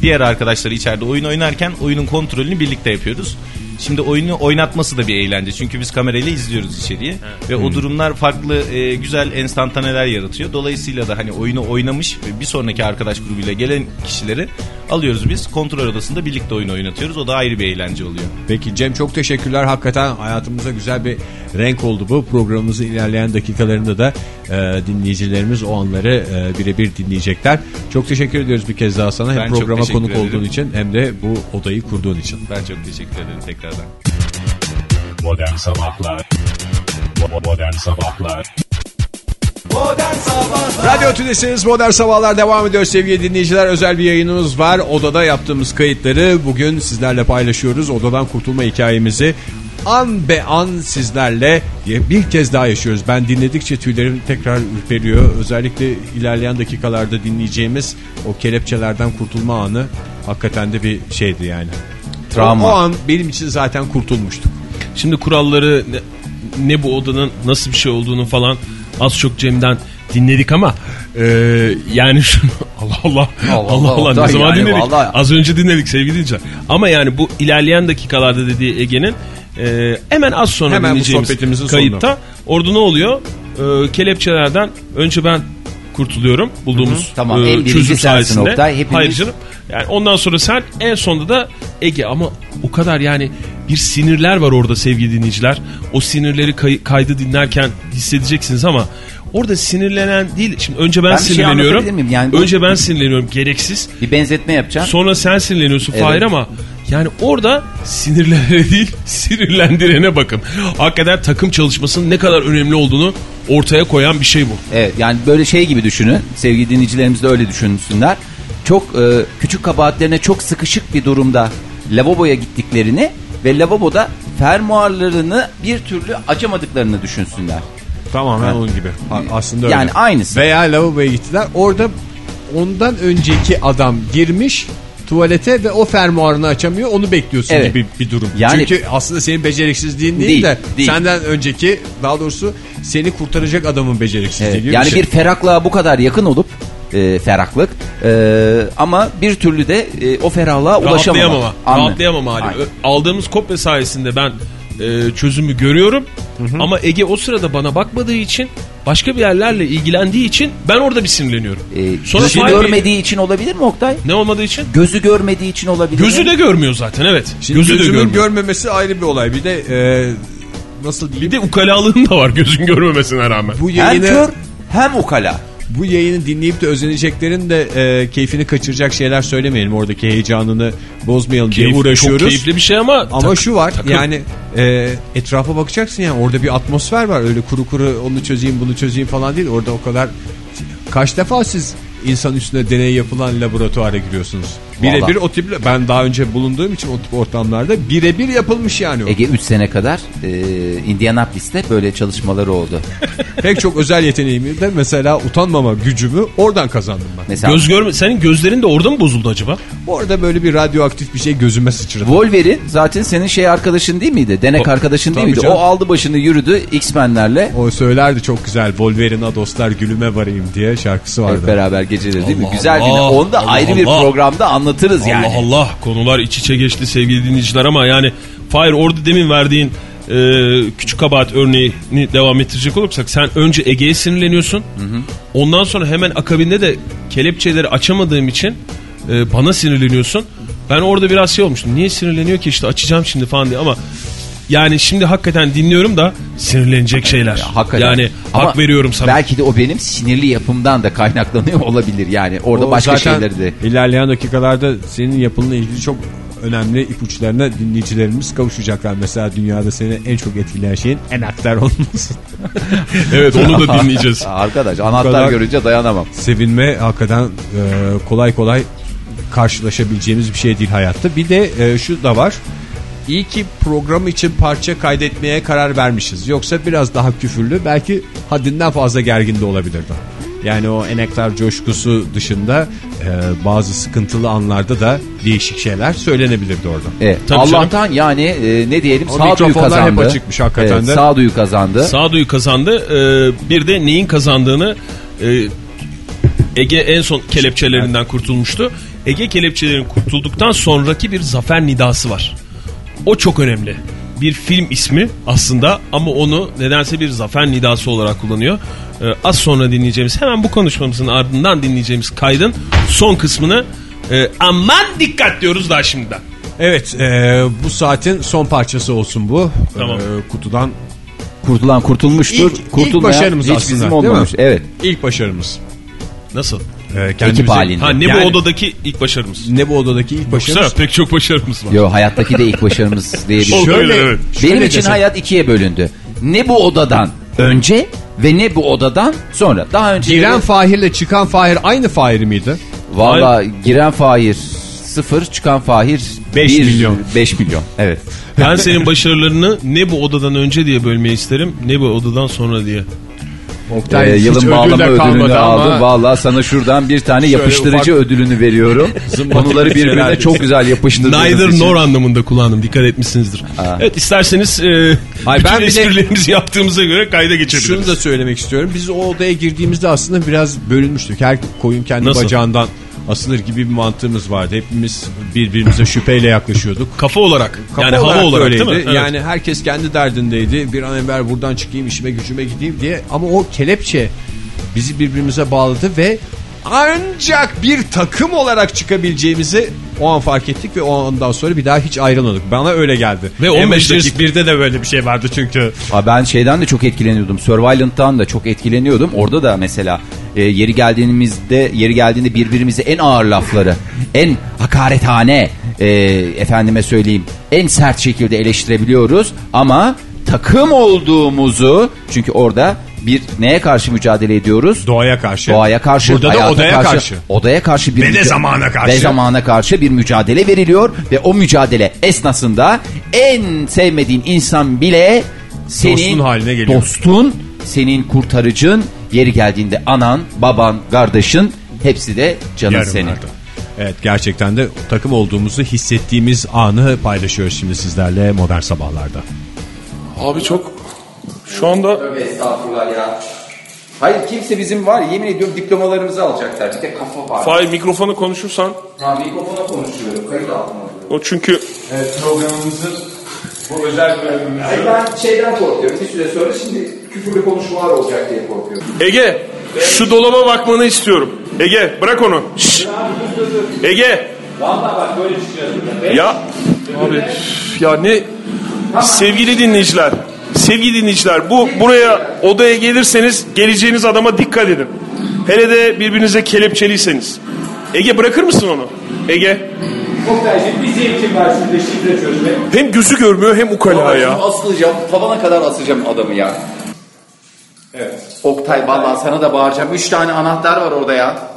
Diğer arkadaşlar içeride oyun oynarken oyunun kontrolünü birlikte yapıyoruz. Şimdi oyunu oynatması da bir eğlence. Çünkü biz kamerayla izliyoruz içeriği. Ve o durumlar farklı e, güzel enstantaneler yaratıyor. Dolayısıyla da hani oyunu oynamış ve bir sonraki arkadaş grubuyla gelen kişileri alıyoruz biz. Kontrol odasında birlikte oyun oynatıyoruz. O da ayrı bir eğlence oluyor. Peki Cem çok teşekkürler. Hakikaten hayatımıza güzel bir renk oldu bu. Programımızın ilerleyen dakikalarında da e, dinleyicilerimiz o anları e, birebir dinleyecekler. Çok teşekkür ediyoruz bir kez daha sana. Hem Ben programa konuk ederim. olduğun için hem de bu odayı kurduğun için. Ben çok teşekkür ederim tekrardan. Modern Sabahlar Modern Sabahlar Radyo Tülesi'niz Modern Sabahlar devam ediyor sevgili dinleyiciler. Özel bir yayınımız var. Odada yaptığımız kayıtları bugün sizlerle paylaşıyoruz. Odadan kurtulma hikayemizi an be an sizlerle bir kez daha yaşıyoruz. Ben dinledikçe tüylerim tekrar ürperiyor. Özellikle ilerleyen dakikalarda dinleyeceğimiz o kelepçelerden kurtulma anı hakikaten de bir şeydi yani. Travma. O, o an benim için zaten kurtulmuştuk. Şimdi kuralları ne, ne bu odanın nasıl bir şey olduğunu falan az çok Cem'den dinledik ama e, yani şunu *laughs* Allah Allah Allah Allah, Allah, ne zaman yani dinledik? vallahi. Az önce dinledik sevgili dinleyiciler. Ama yani bu ilerleyen dakikalarda dediği Ege'nin e, hemen az sonra Hemen dinleyeceğimiz kayıtta orada ne oluyor? E, kelepçelerden önce ben kurtuluyorum bulduğumuz Tamam, e, en birinci çözüm sayesinde. Oktay, hepimiz- Hayır canım. Yani ondan sonra sen en sonunda da Ege ama o kadar yani bir sinirler var orada sevgili dinleyiciler. O sinirleri kay- kaydı dinlerken hissedeceksiniz ama orada sinirlenen değil. Şimdi önce ben, Ben şey sinirleniyorum. anlatabilir miyim? Yani önce ben sinirleniyorum gereksiz. Bir benzetme yapacağım. Sonra sen sinirleniyorsun Evet. Fahir ama yani orada sinirlenene değil sinirlendirene bakın. Hakikaten takım çalışmasının ne kadar önemli olduğunu ortaya koyan bir şey bu. Evet yani böyle şey gibi düşünün. Sevgili dinleyicilerimiz de öyle düşünsünler. Çok e, küçük kabahatlerine çok sıkışık bir durumda lavaboya gittiklerini ve lavaboda fermuarlarını bir türlü açamadıklarını düşünsünler. Tamamen Evet. onun gibi. Aslında öyle. Yani aynısı. Veya lavaboya gittiler. Orada ondan önceki adam girmiş tuvalete ve o fermuarını açamıyor. Onu bekliyorsun Evet. gibi bir durum. Yani- Çünkü aslında senin beceriksizliğin değil, Değil, de değil. senden önceki daha doğrusu seni kurtaracak adamın beceriksizliği Evet, gibi yani bir şey. bir ferahlığa bu kadar yakın olup e, ferahlık e, ama bir türlü de e, o ferahlığa ulaşamama. Rahatlayamama. Anlı. Rahatlayamama hali. Aynen. Aldığımız kopya sayesinde ben e, çözümü görüyorum. Ama Ege o sırada bana bakmadığı için başka bir yerlerle ilgilendiği için ben orada bir sinirleniyorum. E, Sonra gözü Fahir Bey- görmediği için olabilir mi Oktay? Ne olmadığı için? Gözü görmediği için olabilir Gözü mi? de görmüyor zaten evet. Şimdi Gözü de gözümün görmüyor. görmemesi ayrı bir olay. Bir de e, nasıl diyeyim? bir de ukalalığın da var gözün görmemesine rağmen. Bu Hem yayını kör hem ukala. Bu yayını dinleyip de özeneceklerin de e, keyfini kaçıracak şeyler söylemeyelim. Oradaki heyecanını bozmayalım diye Keyif- uğraşıyoruz. Çok keyifli bir şey ama Ama tak- şu var takım. yani e, etrafa bakacaksın yani orada bir atmosfer var öyle kuru kuru onu çözeyim bunu çözeyim falan değil orada o kadar kaç defa siz insan üstüne deney yapılan laboratuvara giriyorsunuz birebir o tip ben daha önce bulunduğum için o tip ortamlarda birebir yapılmış yani o. Ege 3 sene kadar e, Indianapolis'te böyle çalışmaları oldu. *laughs* pek çok özel yeteneğimi de mesela utanmama gücümü oradan kazandım ben Mesela Göz görme senin gözlerin de orada mı bozuldu acaba? orada böyle bir radyoaktif bir şey gözüme sıçradı Wolverine zaten senin şey arkadaşın değil miydi? Denek O- arkadaşın değil miydi? canım. O aldı başını yürüdü X-Men'lerle. o söylerdi çok güzel Wolverine'a dostlar gülüme varayım diye şarkısı vardı Hep beraber geceleri değil mi? Allah Güzel günler. Allah, Onu da Allah ayrı bir Allah. programda anlatırız yani. Allah Allah konular iç içe geçti sevgili dinleyiciler ama yani Fahir orada demin verdiğin e, küçük kabahat örneğini devam ettirecek olursak sen önce Ege'ye sinirleniyorsun. Ondan sonra hemen akabinde de kelepçeleri açamadığım için e, bana sinirleniyorsun. Ben orada biraz şey olmuştum. Niye sinirleniyor ki işte açacağım şimdi falan diye ama yani şimdi hakikaten dinliyorum da sinirlenecek şeyler. Ya, hakikaten. Yani Ama hak veriyorum sana. Belki de o benim sinirli yapımdan da kaynaklanıyor olabilir yani. Orada O başka şeyleri de. ilerleyen dakikalarda senin yapınla ilgili çok önemli ipuçlarına dinleyicilerimiz kavuşacaklar. Mesela dünyada seni en çok etkileyen şeyin enaktar olması. *laughs* Evet onu da dinleyeceğiz. *laughs* Arkadaş anahtar görünce dayanamam. Sevinme hakikaten e, kolay kolay karşılaşabileceğimiz bir şey değil hayatta. Bir de e, şu da var. İyi ki program için parça kaydetmeye karar vermişiz. Yoksa biraz daha küfürlü belki haddinden fazla gergin de olabilirdi. Yani o enektar coşkusu dışında e, bazı sıkıntılı anlarda da değişik şeyler söylenebilirdi orada. Evet. Tabii Allah'tan yani e, ne diyelim O sağduyu kazandı. hep açıkmış hakikaten Evet, de. Sağduyu kazandı. Sağduyu kazandı. Ee, bir de neyin kazandığını e, Ege en son kelepçelerinden kurtulmuştu. Ege kelepçelerin kurtulduktan sonraki bir zafer nidası var. O çok önemli. Bir film ismi aslında ama onu nedense bir zafer nidası olarak kullanıyor. Ee, az sonra dinleyeceğimiz hemen bu konuşmamızın ardından dinleyeceğimiz kaydın son kısmını e, aman dikkat diyoruz daha şimdiden. Evet e, bu saatin son parçası olsun bu. Tamam. E, kutudan Kurtulan kurtulmuştur. İlk- ilk başarımız hiç aslında, bizim olmamış. Evet. ilk başarımız. Nasıl? E, kendimize- Ekip halinde. Ha ne Yani- bu odadaki ilk başarımız? Ne bu odadaki ilk Yoksa başarımız? pek çok başarımız var. Yo hayattaki de ilk başarımız *laughs* diyebilirim. Olabilir, Şöyle, evet. Benim şöyle için desek- hayat ikiye bölündü. Ne bu odadan önce ve ne bu odadan sonra. Daha önce Giren Fahir'le çıkan Fahir aynı Fahir miydi? Valla giren Fahir sıfır çıkan Fahir Beş bir- milyon. beş milyon evet. Ben senin başarılarını ne bu odadan önce diye bölmeyi isterim ne bu odadan sonra diye. Oktay Ee, yılın bağlama ödülünü kalmadı ama- aldı. Vallahi sana şuradan bir tane yapıştırıcı ufak- ödülünü veriyorum. *laughs* Konuları birbirine çok güzel yapıştırdığınız Neither için. nor anlamında kullandım. Dikkat etmişsinizdir. Evet isterseniz e, Hayır, bütün ben esprilerimizi yaptığımıza göre kayda geçebiliriz. Şunu da söylemek istiyorum. Biz o odaya girdiğimizde aslında biraz bölünmüştük. Her koyun kendi Nasıl? bacağından asılır gibi bir mantığımız vardı. Hepimiz birbirimize şüpheyle yaklaşıyorduk. Kafa olarak. Kafa yani hava olarak öyleydi. değil mi? Evet. Yani herkes kendi derdindeydi. Bir an evvel buradan çıkayım işime gücüme gideyim diye. Ama o kelepçe bizi birbirimize bağladı ve ancak bir takım olarak çıkabileceğimizi o an fark ettik ve ondan sonra bir daha hiç ayrılmadık. Bana öyle geldi. Ve 15 Avengers dakika- 1'de de böyle bir şey vardı çünkü. Ha, ben şeyden de çok etkileniyordum. Survivalent'tan da çok etkileniyordum. Orada da mesela e, yeri geldiğimizde yeri geldiğinde birbirimize en ağır lafları, en hakarethane e, efendime söyleyeyim, en sert şekilde eleştirebiliyoruz ama takım olduğumuzu çünkü orada bir neye karşı mücadele ediyoruz? Doğaya karşı. Doğaya karşı, Burada da odaya karşı. Odaya karşı bir Ve de zamana karşı. Ve zamana karşı bir mücadele veriliyor ve o mücadele esnasında en sevmediğin insan bile senin Dostun haline geliyor. Dostun, senin kurtarıcın, yeri geldiğinde anan, baban, kardeşin hepsi de canın Yarınlarda. senin. Evet gerçekten de takım olduğumuzu hissettiğimiz anı paylaşıyoruz şimdi sizlerle modern sabahlarda. Abi çok şu anda Estağfurullah ya. Hayır kimse bizim var yemin ediyorum diplomalarımızı alacaklar. Bir de kafa var. Fahir mikrofonu konuşursan Ha, mikrofona konuşuyorum. Kayıt altına. o çünkü programımızın bu özel bölümümüzü Ay ben şeyden korkuyorum. Bir süre sonra şimdi küfürlü konuşmalar olacak diye korkuyorum. Ege şu dolaba bakmanı istiyorum. Ege bırak onu. Şşş. Ege. Vallahi bak böyle çıkıyor. Ya abi ya ne sevgili dinleyiciler. Sevgili dinleyiciler bu buraya odaya gelirseniz geleceğiniz adama dikkat edin. Hele de birbirinize kelepçeliyseniz. Ege bırakır mısın onu? Ege. Oktay'cığım bir zevkim var şurada şifre çözme. Hem gözü görmüyor hem ukala ya. Asılacağım. Tavana kadar asacağım adamı ya. Evet. Oktay vallahi sana da bağıracağım. Üç tane anahtar var orada ya.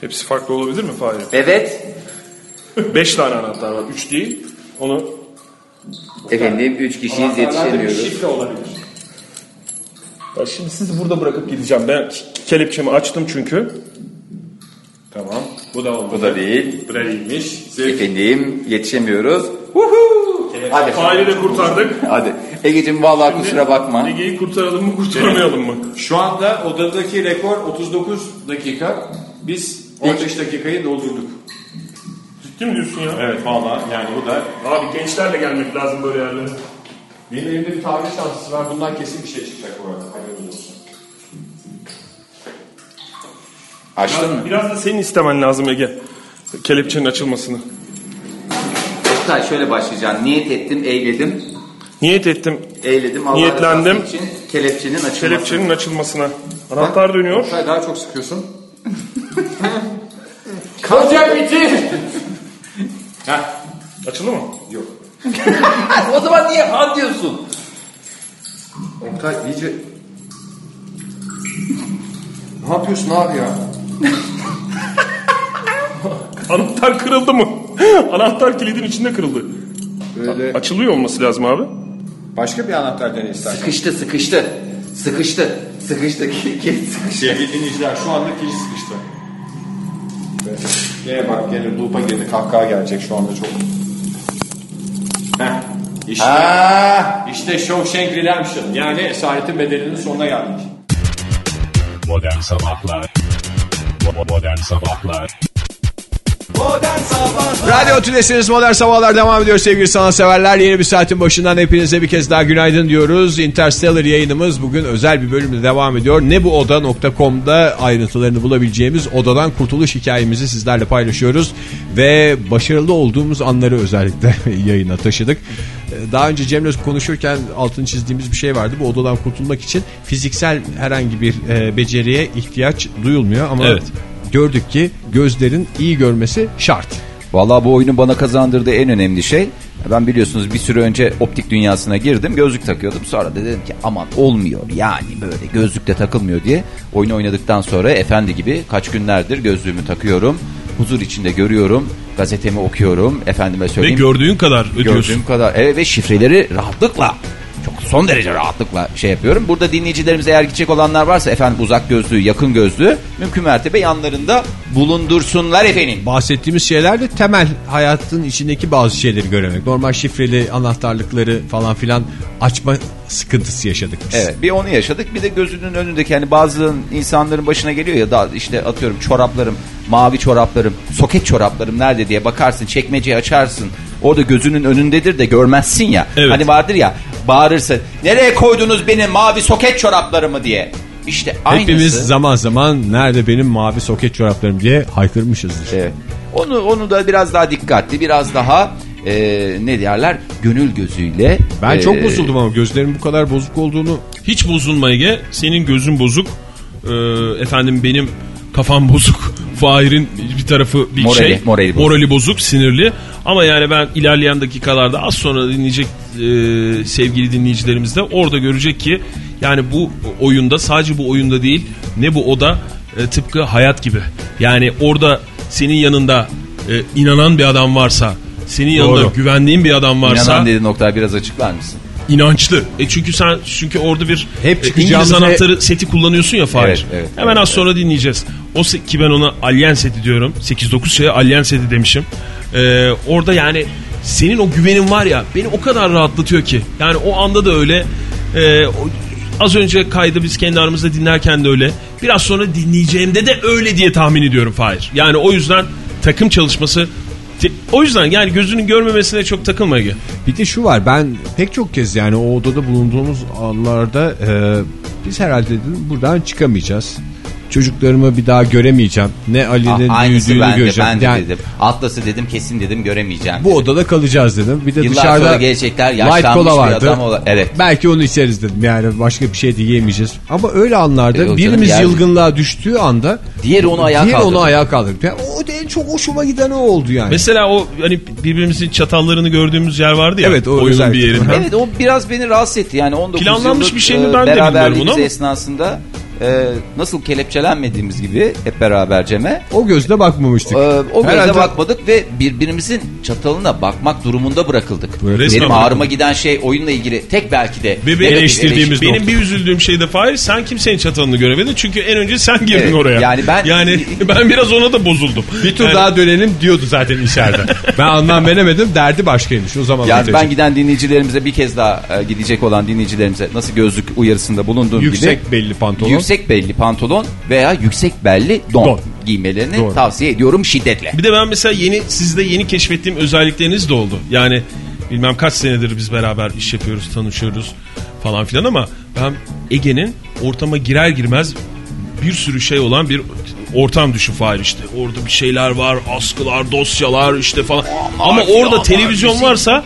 Hepsi farklı olabilir mi Fahir? Evet. Beş tane anahtar var. Üç değil. Onu Efendim üç kişiyiz yetişemiyoruz. şifre olabilir. Ya şimdi sizi burada bırakıp gideceğim. Ben ke- kelepçemi açtım çünkü. Tamam. Bu da oldu. Bu da değil. Bu da iyiymiş. Efendim yetişemiyoruz. Huhu. Hadi. Faili de kurtardık. Hadi. Ege'cim vallahi kusura bakma. Ege'yi kurtaralım mı kurtarmayalım mı? Şu anda odadaki rekor 39 dakika. Biz 15 dakikayı doldurduk. Ciddi mi diyorsun ya? Evet valla yani bu da Abi gençlerle gelmek lazım böyle yerlere. benim elimde bir tabir şansı var. Bundan kesin bir şey çıkacak bu arada. Haberiniz Açtın mı? Biraz da senin istemen lazım Ege. Kelepçenin açılmasını. Oktay şöyle başlayacaksın. Niyet ettim, eyledim. Niyet ettim Eyledim. Allah Niyetlendim. için kelepçenin açılması. kelepçenin açılmasına. Anahtar dönüyor. Oktay daha çok sıkıyorsun. *laughs* Kalacak bitir. Açıldı mı? Yok. *laughs* o zaman niye ha diyorsun? Oktay iyice... Ne yapıyorsun abi ya? *laughs* Anahtar kırıldı mı? Anahtar kilidin içinde kırıldı. Böyle Açılıyor olması lazım abi. başka bir anahtar dene istersen. Sıkıştı, sıkıştı. Sıkıştı. Sıkıştı. *laughs* Kilit sıkıştı. Sevgili dinleyiciler şu anda kilit sıkıştı. Evet. Gene bak gene loop'a girdi kahkaha gelecek şu anda çok. Heh. İşte, Aa, işte Shawshank Redemption yani esaretin bedelinin sonuna geldik. Modern Sabahlar Bo- Modern Sabahlar Radyo Tülesi'niz Modern Sabahlar devam ediyor sevgili sanatseverler. Yeni bir saatin başından hepinize bir kez daha günaydın diyoruz. Interstellar yayınımız bugün özel bir bölümde devam ediyor. Nebuoda.com'da ayrıntılarını bulabileceğimiz odadan kurtuluş hikayemizi sizlerle paylaşıyoruz. Ve başarılı olduğumuz anları özellikle *laughs* yayına taşıdık. Ee, Daha önce Cem'le konuşurken altını çizdiğimiz bir şey vardı. Bu odadan kurtulmak için fiziksel herhangi bir e, beceriye ihtiyaç duyulmuyor. Ama Evet. gördük ki gözlerin iyi görmesi şart. Vallahi bu oyunun bana kazandırdığı en önemli şey ben biliyorsunuz bir süre önce optik dünyasına girdim gözlük takıyordum sonra da dedim ki aman olmuyor yani böyle gözlükle takılmıyor diye oyunu oynadıktan sonra efendi gibi kaç günlerdir gözlüğümü takıyorum huzur içinde görüyorum gazetemi okuyorum efendime Ve söyleyeyim gördüğün kadar ödüyorsun. gördüğüm kadar evet ve şifreleri rahatlıkla çok son derece rahatlıkla şey yapıyorum. Burada dinleyicilerimiz eğer gidecek olanlar varsa efendim uzak gözlüğü, yakın gözlüğü mümkün mertebe yanlarında bulundursunlar efendim. Bahsettiğimiz şeyler de temel hayatın içindeki bazı şeyleri göremek. Normal şifreli anahtarlıkları falan filan açma sıkıntısı yaşadık biz. Evet bir onu yaşadık bir de gözünün önündeki hani bazı insanların başına geliyor ya da işte atıyorum çoraplarım mavi çoraplarım soket çoraplarım nerede diye bakarsın çekmeceyi açarsın orada gözünün önündedir de görmezsin ya Evet. hani vardır ya bağırırsın nereye koydunuz benim mavi soket çoraplarımı diye işte aynısı. Hepimiz zaman zaman nerede benim mavi soket çoraplarım diye haykırmışızdır. Evet. Onu onu da biraz daha dikkatli biraz daha e, ne derler gönül gözüyle Ben e, çok bozuldum ama gözlerim bu kadar bozuk olduğunu Hiç bozulma Ege. Senin gözün bozuk. Ee, efendim benim kafam bozuk. Fahir'in bir tarafı bir Morali, şey. morali bozuk. morali bozuk, sinirli. Ama yani ben ilerleyen dakikalarda az sonra dinleyecek e, sevgili dinleyicilerimiz de orada görecek ki yani bu oyunda sadece bu oyunda değil ne bu oda e, tıpkı hayat gibi. Yani orada senin yanında e, inanan bir adam varsa, senin yanında Doğru. güvendiğin bir adam varsa İnanan dediğin noktayı biraz açıklar mısın? İnançlı. E çünkü sen çünkü orada bir Hep e, İngiliz anahtarı seti kullanıyorsun ya Fahir. Evet, evet, Hemen evet, az sonra dinleyeceğiz. O ki ben ona Alien seti diyorum. 8-9 şeye Alien seti demişim. Ee, orada yani senin o güvenin var ya beni o kadar rahatlatıyor ki. Yani o anda da öyle. O- az önce kaydı biz kendi aramızda dinlerken de öyle. Biraz sonra dinleyeceğimde de öyle diye tahmin ediyorum Fahir. Yani o yüzden takım çalışması o yüzden yani gözünün görmemesine çok takılma Ege. Bir de şu var ben pek çok kez yani o odada bulunduğumuz anlarda e, biz herhalde dedim buradan çıkamayacağız. Çocuklarımı bir daha göremeyeceğim. Ne Ali'nin Ah, büyüdüğünü ben de, göreceğim. ben de Yani dedim. Atlas'ı dedim kesin dedim göremeyeceğim. bu odada kalacağız dedim. Bir de Yıllar dışarıda sonra gelecekler, light yaşlanmış cola bir vardı. adam evet. Belki onu içeriz dedim. Yani başka bir şey de yiyemeyeceğiz. Ama öyle anlarda E, birimiz yer- yılgınlığa düştüğü anda Diğeri onu ayağa diğeri kaldırdı. onu ayağa kaldırdı. Yani o da en çok hoşuma giden o oldu yani. Mesela o hani birbirimizin çatallarını gördüğümüz yer vardı ya. Evet, o oyunun özellikle. bir yerinde. Evet o biraz beni rahatsız etti. Yani 19 Planlanmış yıllık bir şey mi e, ben de bilmiyorum bunu ama. esnasında e, nasıl kelepçelenmediğimiz gibi hep beraber Cem'e o gözle bakmamıştık. e, o gözle Herhalde- bakmadık ve birbirimizin çatalına bakmak durumunda bırakıldık. Resmen Benim bırakıldık. ağrıma giden şey oyunla ilgili tek belki de Ve benim, eleştirdiğimiz benim bir üzüldüğüm şey de Fahir sen kimsenin çatalını göremedin çünkü en önce sen girdin Evet, oraya. yani ben- yani *laughs* ben biraz ona da bozuldum. Bir tur Yani- daha dönelim diyordu zaten içeride. *laughs* ben anlam veremedim derdi başkaymış o zaman. Yani ben giden dinleyicilerimize bir kez daha e, gidecek olan dinleyicilerimize nasıl gözlük uyarısında bulunduğum gibi yüksek belli pantolon. yüksek belli pantolon veya yüksek belli don, Don. giymelerini Doğru. tavsiye ediyorum şiddetle. Bir de ben mesela yeni sizde yeni keşfettiğim özellikleriniz de oldu. Yani bilmem kaç senedir biz beraber iş yapıyoruz, tanışıyoruz falan filan ama ben Ege'nin ortama girer girmez bir sürü şey olan bir ortam düşün Fahir işte. Orada bir şeyler var, askılar, dosyalar işte falan. Ama orada televizyon varsa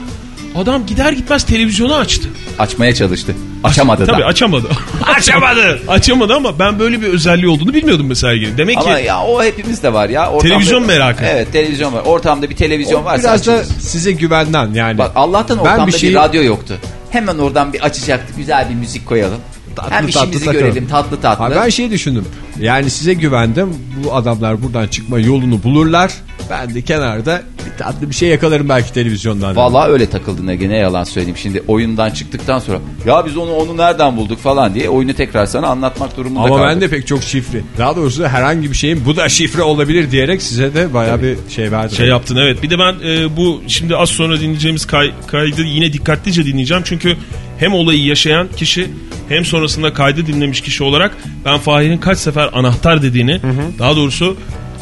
adam gider gitmez televizyonu açtı. Açmaya çalıştı. Açamadı Tabii da. açamadı. *laughs* açamadı. açamadı ama ben böyle bir özelliği olduğunu bilmiyordum mesela Ege'nin. Demek Ama ki ya o hepimizde var ya. Ortamda- Televizyon merakı. Evet televizyon var. Ortamda bir televizyon varsa Biraz da açılır. size güvenden yani. Bak Allah'tan ortamda bir bir, şeyi- radyo yoktu. Hemen oradan bir açacaktık. Güzel bir müzik koyalım. Tatlı Hem tatlı işimizi takalım. görelim tatlı tatlı. Ha, ben şey düşündüm. Yani size güvendim. Bu adamlar buradan çıkma yolunu bulurlar. Ben de kenarda bir tatlı bir şey yakalarım belki televizyondan. Vallahi öyle takıldın Ege ne yalan söyleyeyim. Şimdi oyundan çıktıktan sonra ya biz onu onu nereden bulduk falan diye oyunu tekrar sana anlatmak durumunda Ama kaldık. ben de pek çok şifre. Daha doğrusu herhangi bir şeyin bu da şifre olabilir diyerek size de bayağı bir şey verdim. şey yaptın evet. Bir de ben e, bu şimdi az sonra dinleyeceğimiz kay- kaydı yine dikkatlice dinleyeceğim. Çünkü hem olayı yaşayan kişi hem sonrasında kaydı dinlemiş kişi olarak ben Fahir'in kaç sefer anahtar dediğini daha doğrusu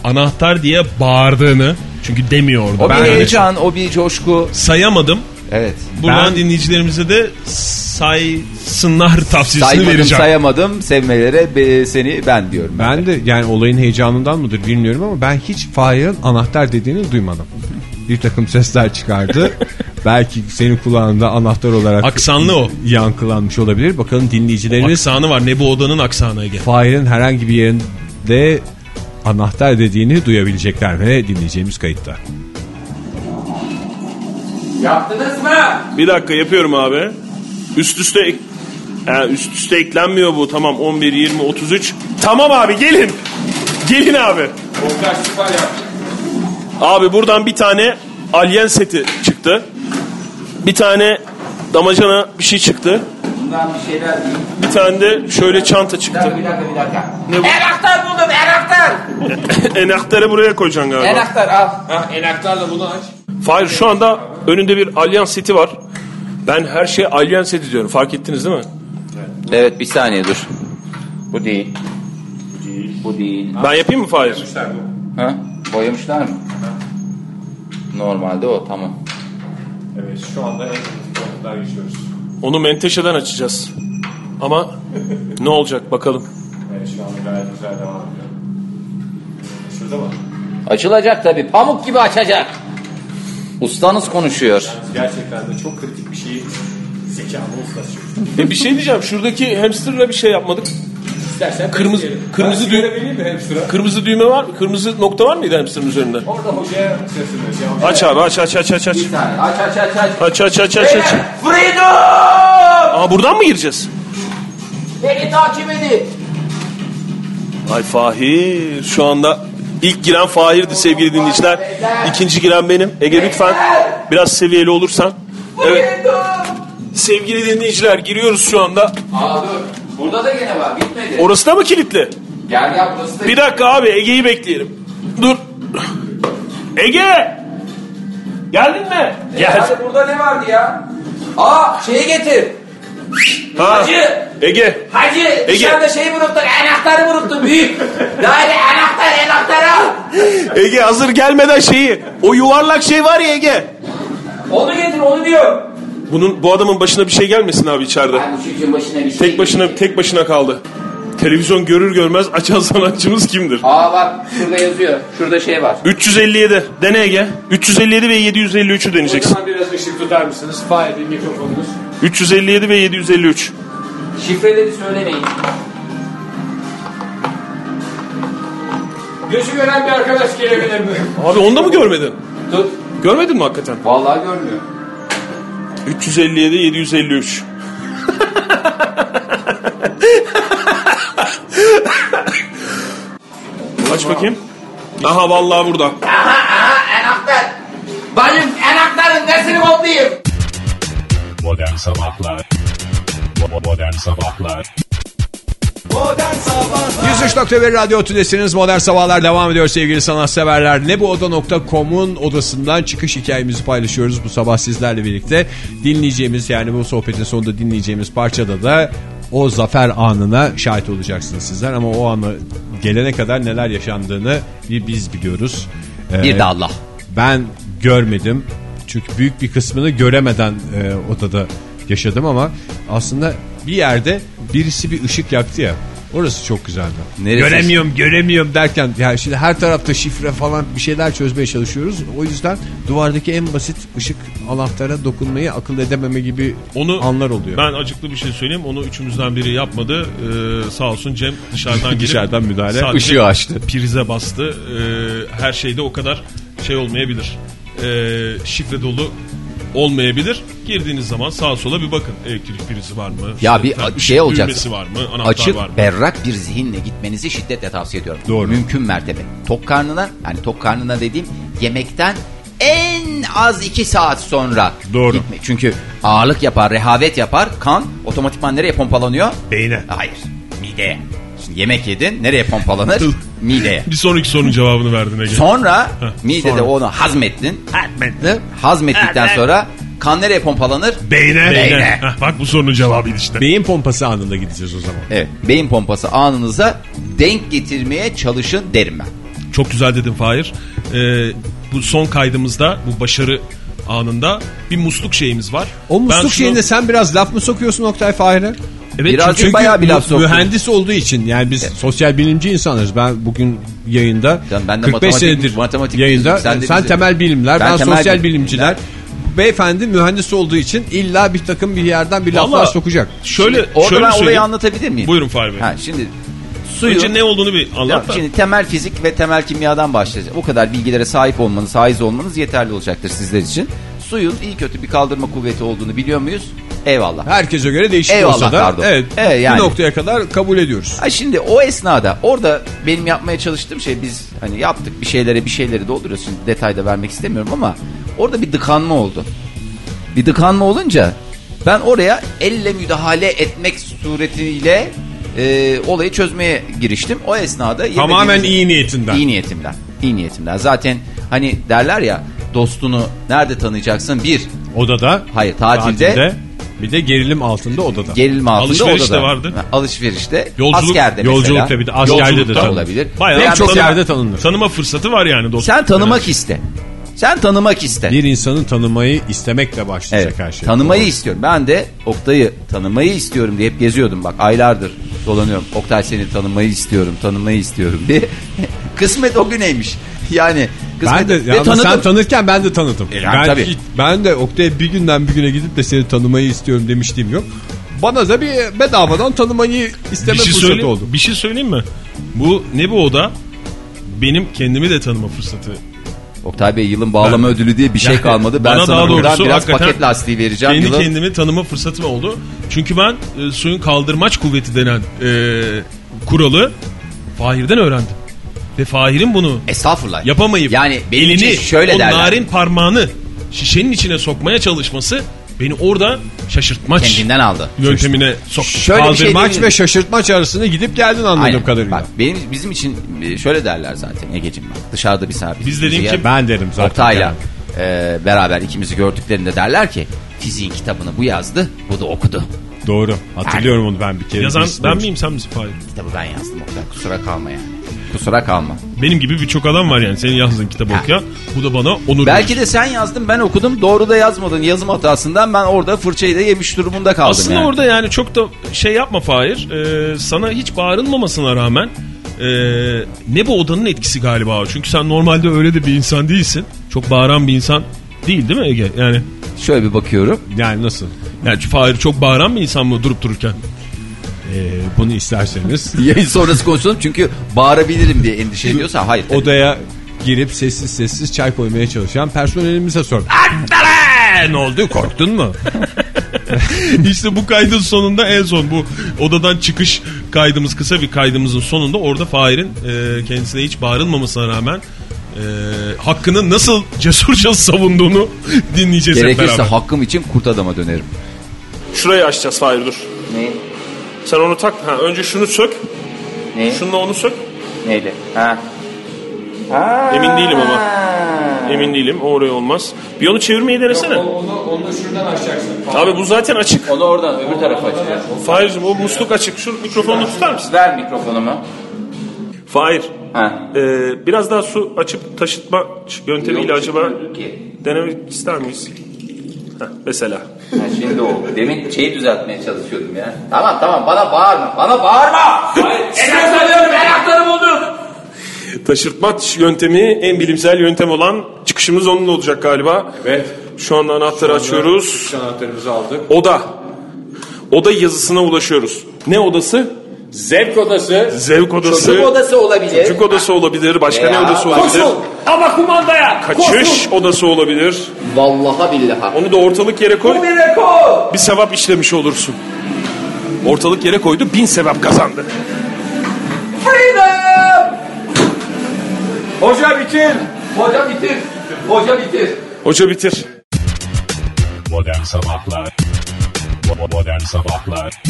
anahtar diye bağırdığını çünkü demiyor orada. O Ben bir öyle heyecan, o bir coşku. sayamadım. Evet. Buradan Ben- dinleyicilerimize de saysınlar tavsiyesini Saymadım vereceğim. sayamadım sevmelere be- seni ben diyorum. Ben de yani olayın heyecanından mıdır bilmiyorum ama ben hiç Fahir'in anahtar dediğini duymadım. Bir takım sesler çıkardı. *laughs* Belki senin kulağında anahtar olarak Aksanlı o. yankılanmış olabilir. Bakalım dinleyicilerimiz Aksanı var. Ne bu odanın aksanı Ege. Fahir'in herhangi bir yerinde anahtar dediğini duyabilecekler mi dinleyeceğimiz kayıtta. Bir dakika yapıyorum abi. Üst üste ek- Ha, üst üste eklenmiyor bu. Tamam 11, 20, 33. Tamam abi gelin. Gelin abi. Abi buradan bir tane alien seti çıktı. Bir tane damacana bir şey çıktı. Bundan bir şeyler değil. Bir tane de şöyle çanta çıktı. bir dakika bir dakika. Ne bu? Enaktar buldum enaktar. *laughs* Enaktarı buraya koyacaksın galiba. Enaktar al. Ha, enaktarla bunu aç. Fahir şu anda önünde bir alyans seti var. Ben her şeye alyans seti diyorum. Fark ettiniz değil mi? Evet bir saniye dur. Bu değil. Bu değil. Bu değil. Ben yapayım mı Fahir? Ha? Boyamışlar mı? Normalde o tamam. Evet şu anda en kritik geçiyoruz. Onu menteşeden açacağız. Ama ne olacak bakalım. Evet şu anda gayet güzel devam ediyor. Şurada mı? Açılacak tabii. Pamuk gibi açacak. Ustanız konuşuyor. Gerçekten de çok kritik bir şeyi zekamı ustaşıyor. E bir şey diyeceğim. Şuradaki hamsterla bir şey yapmadık. İstersen Kırmızı kırmızı düğme vereyim mi hamster'a? kırmızı düğme var mı? Kırmızı nokta var mıydı hamsterın üzerinde? Orada hocaya sesini şey Aç abi aç aç aç aç aç. Bir tane. Aç aç aç aç. Aç aç aç aç aç. Freedom! Aa buradan mı gireceğiz? Beni takip edin. Ay Fahir şu anda ilk giren Fahir'di sevgili dinleyiciler. İkinci giren benim. Ege lütfen biraz seviyeli olursan. Evet sevgili dinleyiciler giriyoruz şu anda. Aa dur. Burada da gene var. Bitmedi. Orası da mı kilitli? Gel gel burası da. Bir dakika abi Ege'yi bekleyelim. Dur. Ege! Geldin mi? Gel. Hadi burada ne vardı ya? Aa şeyi getir. Ha. Hacı. Ege. Hacı dışarıda şeyi unuttuk. Anahtarı unuttuk. Büyük. Daire anahtar anahtarı al. Ege hazır gelmeden şeyi. O yuvarlak şey var ya Ege. Onu getir onu diyor. Bunun bu adamın başına bir şey gelmesin abi içeride. Çocuğun başına bir şey Tek başına tek başına kaldı. Televizyon görür görmez açan *laughs* sanatçımız kimdir? Aa bak şurada yazıyor. Şurada şey var. 357. Dene Ege. 357 ve 753'ü O deneyeceksin. zaman biraz ışık tutar mısınız? Fahir bir mikrofonunuz. 357 ve 753. Şifreleri söylemeyin. Gözü gören bir arkadaş gelebilir mi? Abi onu da mı görmedin? Tut. Görmedin mi hakikaten? Vallahi görmüyor. 357 753. Aç bakayım. Aha vallahi burada. Aha aha anahtar. Bacım anahtarın nesini kodlayayım. Modern Sabahlar Modern Sabahlar 103.1 Radyo Tülesi'niz Modern Sabahlar devam ediyor sevgili sanatseverler. Nebuoda.com'un odasından çıkış hikayemizi paylaşıyoruz bu sabah sizlerle birlikte. Dinleyeceğimiz yani bu sohbetin sonunda dinleyeceğimiz parçada da o zafer anına şahit olacaksınız sizler. Ama o anı gelene kadar neler yaşandığını bir biz biliyoruz. Ee, Bir de Allah. Ben görmedim. Çünkü büyük bir kısmını göremeden e, odada yaşadım ama aslında bir yerde birisi bir ışık yaktı ya. Orası çok güzeldi. Neresi? Göremiyorum, göremiyorum derken yani şimdi her tarafta şifre falan bir şeyler çözmeye çalışıyoruz. O yüzden duvardaki en basit ışık anahtara dokunmayı akıl edememe gibi Onu anlar oluyor. Ben acıklı bir şey söyleyeyim. Onu üçümüzden biri yapmadı. Ee, sağ olsun Cem dışarıdan *laughs* gelip Dışarıdan müdahale. Işığı açtı. Prize bastı. Ee, her şeyde o kadar şey olmayabilir. Ee, şifre dolu olmayabilir. Girdiğiniz zaman sağa sola bir bakın. Elektrik prizi var mı? Ya bir şey olacak. var mı? Anahtar Açık, var mı? berrak bir zihinle gitmenizi şiddetle tavsiye ediyorum. Doğru. Mümkün mertebe. Tok karnına, yani tok karnına dediğim yemekten en az iki saat sonra Doğru. gitme. Çünkü ağırlık yapar, rehavet yapar. Kan otomatikman nereye pompalanıyor? Beyne. Hayır, mideye. Şimdi yemek yedin, nereye pompalanır? Mideye. Bir sonraki sorunun cevabını verdin Ege. Sonra midede sonra. onu hazmettin. Hazmettikten sonra kan nereye pompalanır? Beyne. Beyne. Heh, bak bu sorunun cevabıydı işte. Beyin pompası anında gideceğiz o zaman. Evet, beyin pompası anınıza denk getirmeye çalışın derim ben. Çok güzel dedin Fahir. Ee, bu son kaydımızda bu başarı anında bir musluk şeyimiz var. O musluk Ben şunu- şeyinde sen biraz laf mı sokuyorsun Oktay Fahir'e? Evet, Biraz çünkü bayağı bir laf soktum. mühendis olduğu için yani biz sosyal bilimci insanlarız. Ben bugün yayında Canım ben de 45 matematik- senedir matematik yayında sen sen, temel bilimler ben, Ben temel sosyal bilim- bilimciler. Beyefendi mühendis olduğu için illa bir takım bir yerden bir laflar Vallahi sokacak. Şöyle, Orada şöyle ben olayı anlatabilir miyim? Buyurun Fahir Bey. Ha, şimdi suyu... Önce ne olduğunu bir Ya, anlat da. şimdi temel fizik ve temel kimyadan başlayacağız. O kadar bilgilere sahip olmanız, haiz olmanız yeterli olacaktır sizler için. Suyun iyi kötü bir kaldırma kuvveti olduğunu biliyor muyuz? Eyvallah. Herkese göre değişik Eyvallah, olsa da pardon. evet, Evet, yani. bir noktaya kadar kabul ediyoruz. Ha şimdi o esnada orada benim yapmaya çalıştığım şey biz hani yaptık bir şeylere bir şeyleri dolduruyoruz. Şimdi detayda vermek istemiyorum ama orada bir dıkanma oldu. Bir dıkanma olunca Ben oraya elle müdahale etmek suretiyle e, olayı çözmeye giriştim. O esnada Tamamen iyi niyetinden. İyi niyetimden. İyi niyetimden. Zaten hani derler ya dostunu nerede tanıyacaksın? Bir, Odada. hayır tatilde, Bir de gerilim altında odada. gerilim altında Alışveriş odada. de vardı. Alışverişte. Yolculuk- askerde mesela. Yolculukta bir de askerde de olabilir. Bayağı Veya çok mesela- yerde tanınır. Tanıma fırsatı var yani dostum. Sen tanımak iste. Sen tanımak iste. Bir insanın tanımayı istemekle başlayacak Evet. her şey. Tanımayı istiyorum. Ben de Oktay'ı tanımayı istiyorum diye hep geziyordum. Bak aylardır dolanıyorum. Oktay seni tanımayı istiyorum, tanımayı istiyorum diye. *laughs* Kısmet o güneymiş. Yani. Ben de Ve ya ama tanıdım. sen tanırken ben de tanıdım. E, yani ben, tabii. hiç- ben de Oktay'a bir günden bir güne gidip de seni tanımayı istiyorum demiştim yok. Bana da bir bedavadan tanımayı isteme bir şey, fırsatı oldu. bir şey söyleyeyim mi? Bu ne bu oda? Benim kendimi de tanıma fırsatı. Oktay Bey yılın bağlama Ben- ödülü diye bir şey Yani kalmadı. Ben sana daha buradan doğrusu biraz paket lastiği vereceğim. Kendi Yılın... kendimi tanıma fırsatım oldu. Çünkü ben e, suyun kaldırmaç kuvveti denen e, kuralı Fahir'den öğrendim. Ve Fahir'in bunu Estağfurullah. yapamayıp Yani elini şöyle o derler. narin parmağını şişenin içine sokmaya çalışması beni orada şaşırtmaç Kendinden aldı. yöntemine sok. Şöyle şey Kaldırmaç değil ve şaşırtmaç arasında gidip geldin anladığım Aynen. kadarıyla. Bak benim bizim için e, şöyle derler zaten Ege'cim bak. Dışarıda bir sabit. Biz dediğim ki ben derim zaten. Oktay'la e, beraber ikimizi gördüklerinde derler ki fiziğin kitabını bu yazdı, bu da okudu. Doğru. Hatırlıyorum onu ben bir kere. yazan ben miyim sen misin Fahir? Kitabı ben yazdım Oktay. Kusura kalma yani. Kusura kalma. Benim gibi birçok adam var yani senin yazdığın kitabı Ha. okuyan. Bu da bana onur Belki verir. de sen yazdın ben okudum. Doğru da yazmadın. Yazım hatasından ben orada fırçayı da yemiş durumunda kaldım Aslında yani. orada yani çok da şey yapma Fahir. Ee, sana hiç bağırılmamasına rağmen ee, ne bu odanın etkisi galiba. Çünkü sen normalde öyle de bir insan değilsin. Çok bağıran bir insan değil değil mi Ege? Yani Şöyle bir bakıyorum. Yani nasıl? yani Fahir çok bağıran bir insan mı durup dururken? Ee, bunu isterseniz *laughs* Yayın sonrası konuşalım çünkü bağırabilirim diye endişe ediyorsa hayır. odaya girip sessiz sessiz çay koymaya çalışan personelimize sor. ne oldu korktun mu? *laughs* işte bu kaydın sonunda en son bu odadan çıkış kaydımız kısa bir kaydımızın sonunda orada Fahir'in e, kendisine hiç bağırılmamasına rağmen e, hakkını nasıl cesurca *laughs* savunduğunu dinleyeceğiz hep Gerekirse beraber. hakkım için kurt adama dönerim. Şurayı açacağız Fahir dur. Ne? Sen onu tak. Ha, önce şunu sök. Ne? Şununla onu sök. Neydi? Ha. Emin değilim ama. Emin değilim. O oraya olmaz. Bir onu çevirmeyi denesene. Onu, onu şuradan açacaksın. Abi bu zaten açık. Onu oradan öbür tarafa açacağız. Fahir'cim o musluk açık. Şu mikrofonu tutar mısın? Ver mikrofonumu. Fahir. Ha. Ee, biraz daha su açıp taşıtma yöntemiyle Yok, acaba ki. denemek ister miyiz? Heh, mesela. Ha, şimdi oldu. Demin şeyi düzeltmeye çalışıyordum ya. Tamam tamam bana bağırma. Bana bağırma. *laughs* Eden söylüyorum meraklarım buldum. Taşırtmaç yöntemi en bilimsel yöntem olan çıkışımız onunla olacak galiba. Evet. Şu anda anahtarı açıyoruz. Anahtarımızı aldık. Oda. Oda yazısına ulaşıyoruz. Ne odası? Zevk odası. Zevk odası. Çocuk odası olabilir. Çocuk odası olabilir. Başka ne odası olabilir? Ama kumandaya. Kaçış odası olabilir. Vallahi billahi. Onu da ortalık yere koy. Bir rekor. Bir sevap işlemiş olursun. Ortalık yere koydu. Bin sevap kazandı. Freedom. Hoca bitir. Hoca bitir. Hoca bitir. Hoca bitir. Modern Sabahlar Modern Sabahlar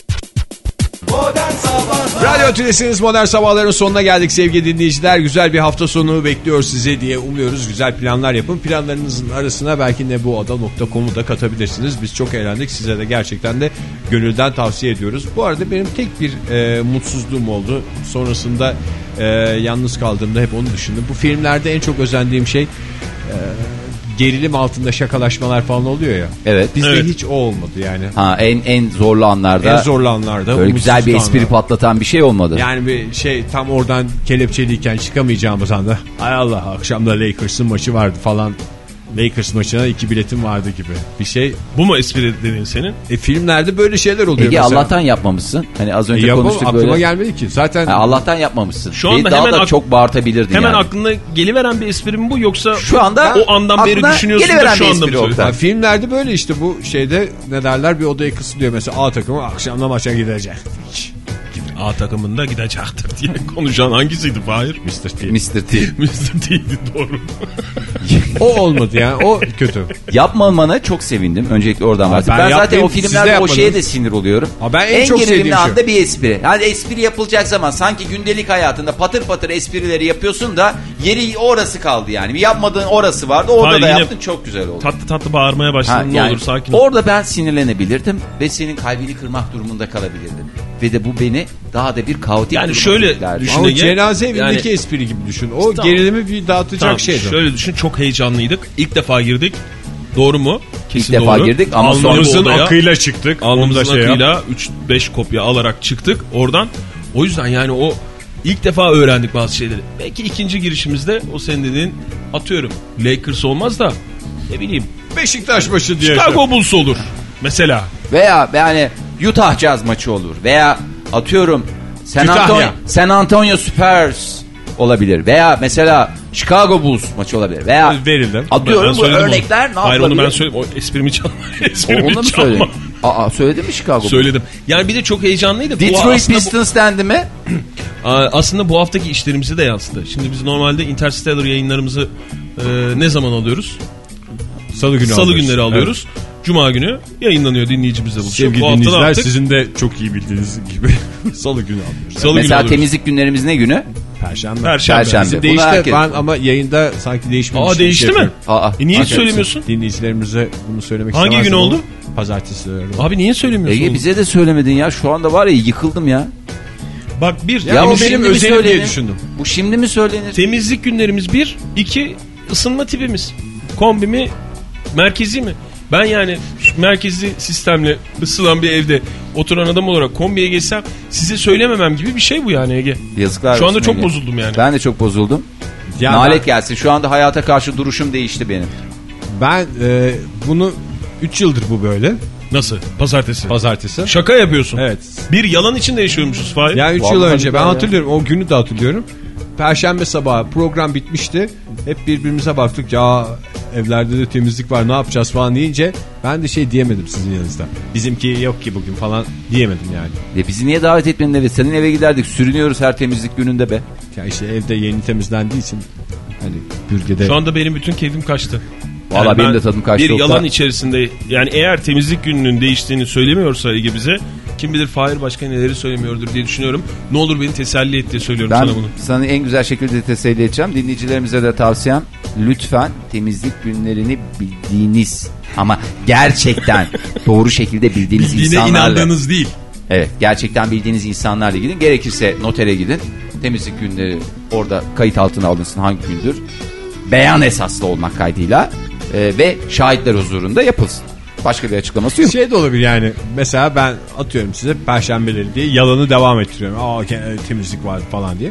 Radyo Tülesi'niz Modern Sabahların sonuna geldik sevgili dinleyiciler. Güzel bir hafta sonu bekliyor sizi diye umuyoruz. Güzel planlar yapın. Planlarınızın arasına belki nebuada.com'u da katabilirsiniz. Biz çok eğlendik. Size de gerçekten de gönülden tavsiye ediyoruz. Bu arada benim tek bir e, mutsuzluğum oldu. Sonrasında e, yalnız kaldığımda hep onu düşündüm. Bu filmlerde en çok özendiğim şey e, gerilim altında şakalaşmalar falan oluyor ya. Evet. Bizde Evet. hiç o olmadı yani. Ha en en zorlu anlarda. En zorlu anlarda. Böyle güzel bir espri anlarda. patlatan bir şey olmadı. Yani bir şey tam oradan kelepçeliyken çıkamayacağımız anda ay Allah akşam da Lakers'ın maçı vardı falan. Lakers maçına iki biletim vardı gibi bir şey. Bu mu espri dediğin senin? E, filmlerde böyle şeyler oluyor Ege mesela. Allah'tan yapmamışsın. Hani az E, önce yapam- konuştuk aklıma böyle. gelmedi ki. Zaten Ha, Allah'tan yapmamışsın. Şu Ve anda daha hemen da çok bağırtabilirdin Hemen yani. aklına geliveren bir espri mi bu yoksa Şu anda o andan beri düşünüyorsun da şu anda mı söylüyorsun? Filmlerde böyle işte bu şeyde ne derler bir odaya kısılıyor mesela A takımı akşamda maça gidecek. A takımında gidecektir diye *laughs* konuşan hangisiydi Fahir? Mr. T. Mr. T. *laughs* Mr. T'ydi doğru. *laughs* O olmadı yani o kötü. Yapmamana çok sevindim. Öncelikle oradan ben bahsedeyim. Ben, zaten yapmayayım, o filmlerde o şeye de sinir oluyorum. Ha, ben en çok gerilimli sevdiğim şey. anda bir espri. Yani espri yapılacak zaman sanki gündelik hayatında patır patır esprileri yapıyorsun da yeri orası kaldı yani. Bir yapmadığın orası vardı. Orada Hayır, da yaptın çok güzel oldu. Tatlı tatlı bağırmaya Ha, başladın ne yani olur sakin ol. Orada ben sinirlenebilirdim ve senin kalbini kırmak durumunda kalabilirdim. Ve de bu beni daha da bir kaotik Yani şöyle düşün- Ege, cenaze evindeki yani- espri gibi düşün. O Tamam. gerilimi bir dağıtacak Tamam, şeydi. şöyle düşün çok heyecanlıydık. İlk defa girdik. Doğru mu? Kesin defa doğru. girdik ama sonra- Alnımızın odaya- akıyla çıktık. Alnımızın şey akıyla 3-5 kopya alarak çıktık oradan. O yüzden yani o ilk defa öğrendik bazı şeyleri. Belki ikinci girişimizde o senin dediğin atıyorum Lakers olmaz da ne bileyim Beşiktaş başı diye. Chicago Bulls olur mesela. Veya yani Utah Jazz maçı olur. Veya atıyorum San. Antonio, San Antonio Spurs olabilir. Veya mesela Chicago Bulls maçı olabilir. Veya Verildi. atıyorum bu söyledim onu. örnekler ne Hayır onu ben söyledim. O esprimi çalma. *laughs* Esprimi Onu çalma. söyledin? Aa söyledin mi Chicago Bulls? Söyledim. Yani bir de çok heyecanlıydı. Detroit aslında bu- Pistons dendi mi? Aslında bu haftaki işlerimizi de yansıdı. Şimdi biz normalde Interstellar yayınlarımızı e, ne zaman alıyoruz? Salı günü Salı alıyoruz. günleri alıyoruz. Cuma günü yayınlanıyor dinleyicimizle buluşuyor. Sevgili Bu dinleyiciler yaptık? sizin de çok iyi bildiğiniz gibi *laughs* Salı günü alıyoruz. Salı günü Mesela alıyoruz. temizlik günlerimiz ne günü? Perşembe. Perşembe. Perşembe. Değişti. herkes- Ben ama yayında sanki değişmemiş. Aa değişti şey mi? Aa, E niye hiç söylemiyorsun? Dinleyicilerimize bunu söylemek Hangi gün oldu? Pazartesi. öyle. Abi niye söylemiyorsun? Ege bize de söylemedin ya. Şu anda var ya yıkıldım ya. Bak bir Ya bu o benim şimdi mi özelim diye söylenir? düşündüm. Bu şimdi mi söylenir? temizlik günlerimiz bir. iki ısınma tipimiz. Kombi mi? Merkezi mi? Ben yani merkezi sistemle ısılan bir evde oturan adam olarak kombiye geçsem size söylememem gibi bir şey bu yani Ege. Yazıklar Şu anda çok Ege. bozuldum yani. Ben de çok bozuldum. Ya Nalet ben, gelsin. Şu anda hayata karşı duruşum değişti benim. ben e, bunu 3 yıldır bu böyle. Nasıl? Pazartesi. Pazartesi. Şaka yapıyorsun. Evet. Bir yalan içinde yaşıyormuşuz Fahir. Yani 3 yıl önce ben ya. hatırlıyorum o günü de hatırlıyorum. Perşembe sabahı program bitmişti. Hep birbirimize baktık ya evlerde de temizlik var ne yapacağız falan deyince ben de şey diyemedim sizin yanınızda. Bizimki yok ki bugün falan diyemedim yani. Ya bizi niye davet etmedin eve? Senin eve giderdik. Sürünüyoruz her temizlik gününde be. Ya işte evde yeni temizlendiği için hani bürgede Şu anda benim bütün keyfim kaçtı. Vallahi benim ben de tadım kaçtı. Bir Oktay. yalan içerisinde yani eğer temizlik gününün değiştiğini söylemiyorsa Ege bize kim bilir Fahir başka neleri söylemiyordur diye düşünüyorum. Ne olur beni teselli et diye söylüyorum Ben sana bunu. sana en güzel şekilde teselli edeceğim. Dinleyicilerimize de tavsiyem lütfen temizlik günlerini bildiğiniz ama gerçekten doğru şekilde bildiğiniz Bildiğine insanlarla. inandığınız değil. Evet gerçekten bildiğiniz insanlarla gidin. Gerekirse notere gidin. Temizlik günleri orada kayıt altına alınsın hangi gündür. Beyan esaslı olmak kaydıyla e, ve şahitler huzurunda yapılsın. Başka bir açıklaması yok. şey de olabilir yani mesela ben atıyorum size perşembeleri diye yalanı devam ettiriyorum. Aa temizlik var falan diye.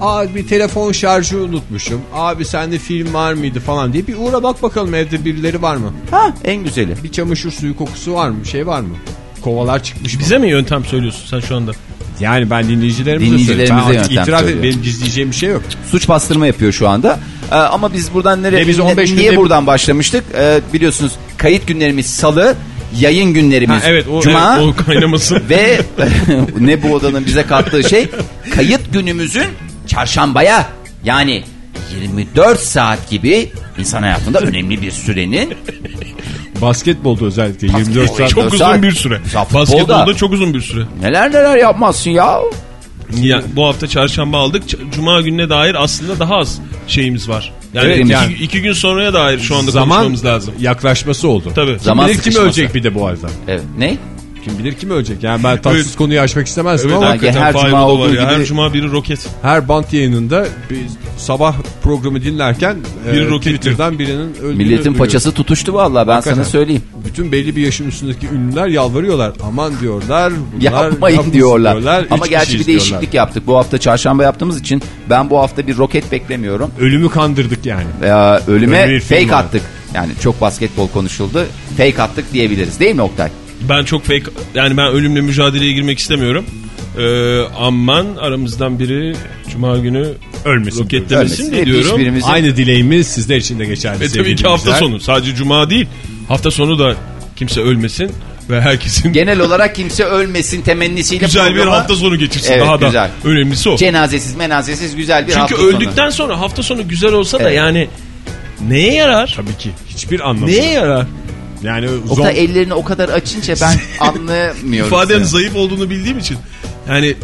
Aa bir telefon şarjı unutmuşum. Abi sende film var mıydı falan diye bir uğra bak bakalım evde birileri var mı? Ha en güzeli. Bir çamaşır suyu kokusu var mı? Şey var mı? Kovalar çıkmış mı? Bize mi yöntem söylüyorsun sen şu anda? Yani ben dinleyicilerimize Dinleyicilerimize söylüyorum. Ben itiraf söylüyor. Benim gizleyeceğim bir şey yok. Suç bastırma yapıyor şu anda. Ee, ama biz buradan nereye E biz ne- 15 niye günde- buradan başlamıştık? Ee, biliyorsunuz kayıt günlerimiz salı, yayın günlerimiz Ha, evet, o- cuma O kaynamasın. *laughs* ve *laughs* ne bu odanın bize kattığı şey kayıt günümüzün çarşambaya yani 24 saat gibi insan hayatında önemli bir sürenin *laughs* Basketbolda özellikle 24 saat. çok saat. uzun bir süre. Ya Basketbolda çok uzun bir süre. neler neler yapmazsın ya. Ya, bu hafta çarşamba aldık. Cuma gününe dair aslında daha az şeyimiz var. Yani, Evet, iki, yani. iki gün sonraya dair şu anda zaman konuşmamız lazım. yaklaşması oldu. Tabii. Zaman kim ölecek bir de bu arada. Evet. Ne? Kim bilir kim ölecek. Yani ben tatsız Evet. konuyu açmak istemezdim Evet, ama hakikaten her cuma olduğu ya. Her gibi- cuma biri roket. her bant yayınında bir sabah programı dinlerken Biri e, roket Twitter'dan birinin öldüğünü Milletin duyuyorum. paçası tutuştu vallahi ben Hakikaten. sana söyleyeyim. Bütün belli bir yaşın üstündeki ünlüler yalvarıyorlar. Aman diyorlar. Bunlar Yapmayın diyorlar. Üç Ama gerçi bir değişiklik diyorlar. yaptık. Bu hafta çarşamba yaptığımız için ben bu hafta bir roket beklemiyorum. Ölümü kandırdık yani. Veya ölüme bir film fake attık. Yani çok basketbol konuşuldu. Fake attık diyebiliriz değil mi Oktay? Ben çok fake yani ben ölümle mücadeleye girmek istemiyorum. Ee, aman aramızdan biri cuma günü Ölmesin. roketlemesin Hep diyorum. hiçbirimizin- Aynı dileğimiz sizler için de geçerli. Ve tabii ki hafta sonu sadece cuma değil hafta sonu da kimse ölmesin. ve herkesin *laughs* Genel olarak kimse ölmesin temennisiyle güzel bir programa- hafta sonu geçirsin. Evet, Daha güzel. da önemlisi o. Cenazesiz menazesiz güzel bir Çünkü hafta sonu. öldükten sonra hafta sonu güzel olsa da Evet. yani neye yarar? Tabii ki. Hiçbir anlamı. Neye yarar? Yani O da ellerini o kadar açınca ben *laughs* anlayamıyorum. İfadenin seni. zayıf olduğunu bildiğim için yani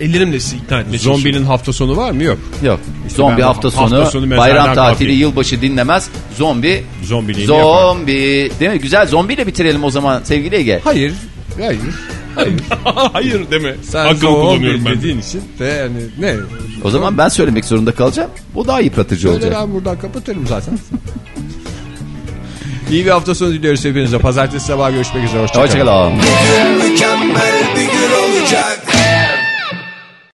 ellerimle sizi ikna etmeye zombinin hafta sonu var mı? Yok. Yok. Zombi ben hafta sonu, hafta sonu bayram tatili, kalkayım. yılbaşı dinlemez. Zombi. Zombiliğini yapar. Zombi. Değil mi? Güzel zombiyle bitirelim o zaman sevgili Ege. Hayır. Hayır. Hayır *laughs* deme. Sen Hakkımı zombi kullanıyorum ben. de. dediğin için ve yani ne? O zaman ben söylemek zorunda kalacağım. Bu daha yıpratıcı Şöyle olacak. ben buradan kapatırım zaten. İyi bir hafta sonu diliyoruz hepinize. Pazartesi sabah görüşmek üzere. Hoşçakalın. Hoşçakalın. Mükemmel bir gün olacak